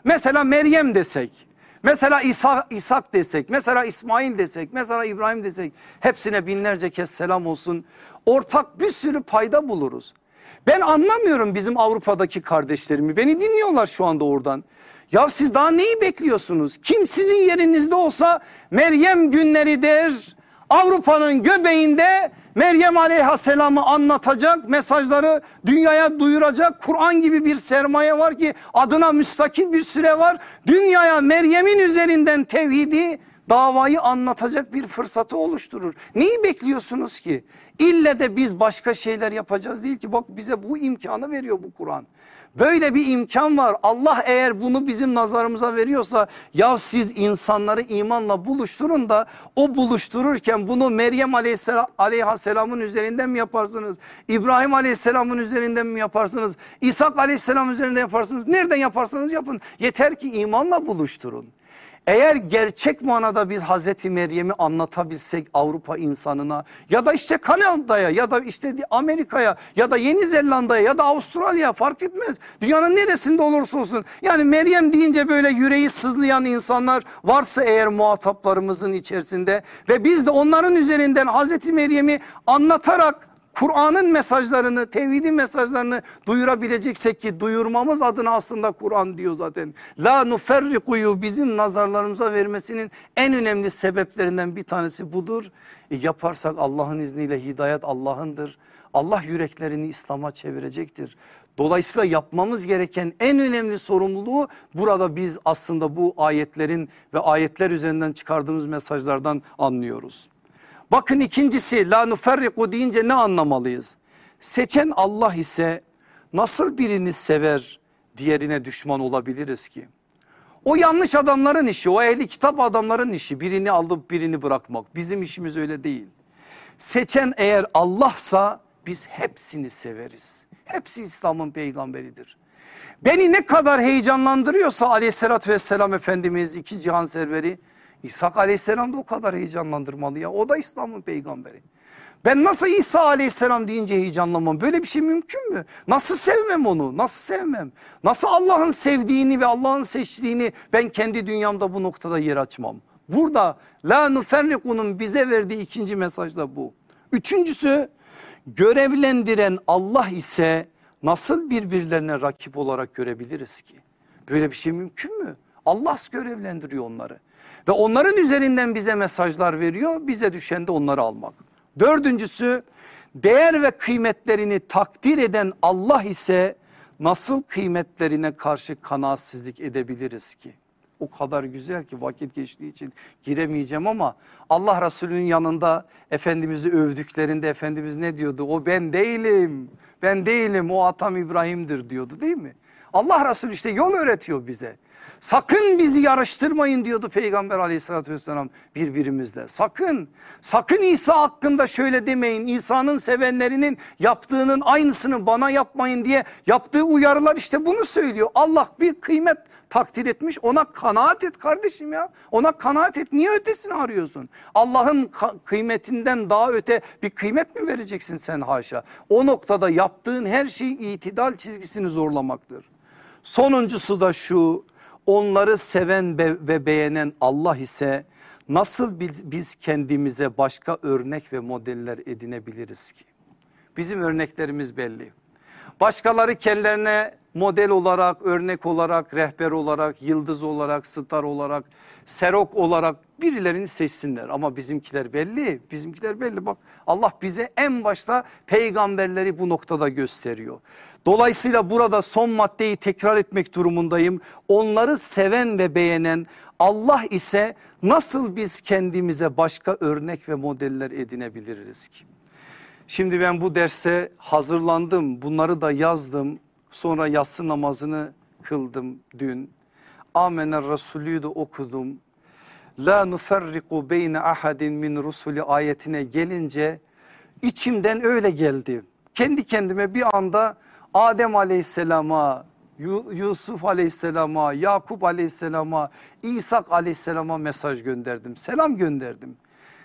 mesela Meryem desek Mesela İsa, İshak desek, mesela İsmail desek, mesela İbrahim desek hepsine binlerce kez selam olsun. Ortak bir sürü payda buluruz. Ben anlamıyorum bizim Avrupa'daki kardeşlerimi. Beni dinliyorlar şu anda oradan. Ya siz daha neyi bekliyorsunuz? Kim sizin yerinizde olsa Meryem günleri der. Avrupa'nın göbeğinde Meryem Aleyhisselam'ı anlatacak mesajları dünyaya duyuracak Kur'an gibi bir sermaye var ki adına müstakil bir süre var. Dünyaya Meryem'in üzerinden tevhidi davayı anlatacak bir fırsatı oluşturur. Neyi bekliyorsunuz ki? İlle de biz başka şeyler yapacağız değil ki bak bize bu imkanı veriyor bu Kur'an. Böyle bir imkan var. Allah eğer bunu bizim nazarımıza veriyorsa ya siz insanları imanla buluşturun da o buluştururken bunu Meryem aleyhisselam, aleyhisselamın üzerinden mi yaparsınız? İbrahim aleyhisselamın üzerinden mi yaparsınız? İshak aleyhisselam üzerinden yaparsınız? Nereden yaparsanız yapın. Yeter ki imanla buluşturun. Eğer gerçek manada biz Hazreti Meryem'i anlatabilsek Avrupa insanına ya da işte Kanada'ya ya da işte Amerika'ya ya da Yeni Zelanda'ya ya da Avustralya fark etmez. Dünyanın neresinde olursa olsun yani Meryem deyince böyle yüreği sızlayan insanlar varsa eğer muhataplarımızın içerisinde ve biz de onların üzerinden Hazreti Meryem'i anlatarak Kur'an'ın mesajlarını, tevhidin mesajlarını duyurabileceksek ki duyurmamız adına aslında Kur'an diyor zaten. La nuferrikuyu bizim nazarlarımıza vermesinin en önemli sebeplerinden bir tanesi budur. E yaparsak Allah'ın izniyle hidayet Allah'ındır. Allah yüreklerini İslam'a çevirecektir. Dolayısıyla yapmamız gereken en önemli sorumluluğu burada biz aslında bu ayetlerin ve ayetler üzerinden çıkardığımız mesajlardan anlıyoruz. Bakın ikincisi la nuferriku deyince ne anlamalıyız? Seçen Allah ise nasıl birini sever diğerine düşman olabiliriz ki? O yanlış adamların işi o ehli kitap adamların işi birini alıp birini bırakmak bizim işimiz öyle değil. Seçen eğer Allah'sa biz hepsini severiz. Hepsi İslam'ın peygamberidir. Beni ne kadar heyecanlandırıyorsa aleyhissalatü vesselam Efendimiz iki cihan serveri İshak aleyhisselam da o kadar heyecanlandırmalı ya. O da İslam'ın peygamberi. Ben nasıl İsa aleyhisselam deyince heyecanlanmam? Böyle bir şey mümkün mü? Nasıl sevmem onu? Nasıl sevmem? Nasıl Allah'ın sevdiğini ve Allah'ın seçtiğini ben kendi dünyamda bu noktada yer açmam? Burada la nuferrikunun bize verdiği ikinci mesaj da bu. Üçüncüsü görevlendiren Allah ise nasıl birbirlerine rakip olarak görebiliriz ki? Böyle bir şey mümkün mü? Allah görevlendiriyor onları. Ve onların üzerinden bize mesajlar veriyor. Bize düşen de onları almak. Dördüncüsü değer ve kıymetlerini takdir eden Allah ise nasıl kıymetlerine karşı kanaatsizlik edebiliriz ki? O kadar güzel ki vakit geçtiği için giremeyeceğim ama Allah Resulü'nün yanında Efendimiz'i övdüklerinde Efendimiz ne diyordu? O ben değilim, ben değilim o atam İbrahim'dir diyordu değil mi? Allah Resulü işte yol öğretiyor bize. Sakın bizi yarıştırmayın diyordu Peygamber aleyhissalatü vesselam birbirimizle. Sakın, sakın İsa hakkında şöyle demeyin. İsa'nın sevenlerinin yaptığının aynısını bana yapmayın diye yaptığı uyarılar işte bunu söylüyor. Allah bir kıymet takdir etmiş ona kanaat et kardeşim ya. Ona kanaat et niye ötesini arıyorsun? Allah'ın kıymetinden daha öte bir kıymet mi vereceksin sen haşa? O noktada yaptığın her şey itidal çizgisini zorlamaktır. Sonuncusu da şu onları seven ve beğenen Allah ise nasıl biz kendimize başka örnek ve modeller edinebiliriz ki? Bizim örneklerimiz belli. Başkaları kendilerine model olarak, örnek olarak, rehber olarak, yıldız olarak, star olarak, serok olarak birilerini seçsinler. Ama bizimkiler belli, bizimkiler belli. Bak Allah bize en başta peygamberleri bu noktada gösteriyor. Dolayısıyla burada son maddeyi tekrar etmek durumundayım. Onları seven ve beğenen Allah ise nasıl biz kendimize başka örnek ve modeller edinebiliriz ki? Şimdi ben bu derse hazırlandım bunları da yazdım sonra yatsı namazını kıldım dün. Amener Resulü'yü de okudum. La nuferriku beyne ahadin min rusuli ayetine gelince içimden öyle geldi. Kendi kendime bir anda Adem aleyhisselama, Yusuf aleyhisselama, Yakup aleyhisselama, İsa aleyhisselama mesaj gönderdim. Selam gönderdim.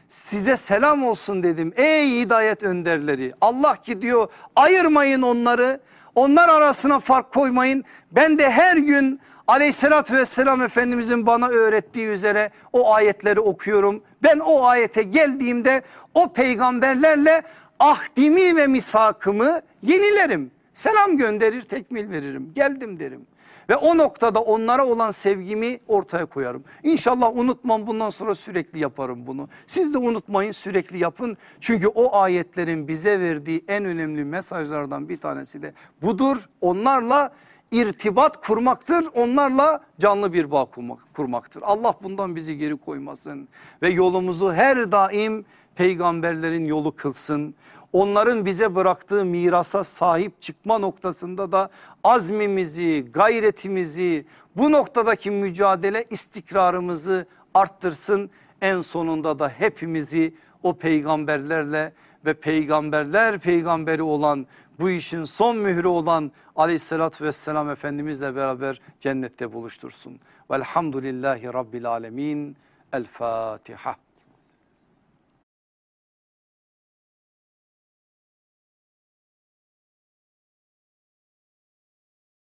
Size selam olsun dedim ey hidayet önderleri. Allah ki diyor ayırmayın onları. Onlar arasına fark koymayın. Ben de her gün aleyhissalatü vesselam efendimizin bana öğrettiği üzere o ayetleri okuyorum. Ben o ayete geldiğimde o peygamberlerle ahdimi ve misakımı yenilerim. Selam gönderir tekmil veririm geldim derim. Ve o noktada onlara olan sevgimi ortaya koyarım. İnşallah unutmam bundan sonra sürekli yaparım bunu. Siz de unutmayın sürekli yapın. Çünkü o ayetlerin bize verdiği en önemli mesajlardan bir tanesi de budur. Onlarla irtibat kurmaktır. Onlarla canlı bir bağ kurmak, kurmaktır. Allah bundan bizi geri koymasın ve yolumuzu her daim peygamberlerin yolu kılsın. Onların bize bıraktığı mirasa sahip çıkma noktasında da azmimizi, gayretimizi, bu noktadaki mücadele istikrarımızı arttırsın. En sonunda da hepimizi o peygamberlerle ve peygamberler peygamberi olan bu işin son mührü olan aleyhissalatü vesselam Efendimizle beraber cennette buluştursun. Velhamdülillahi Rabbil Alemin. El Fatiha.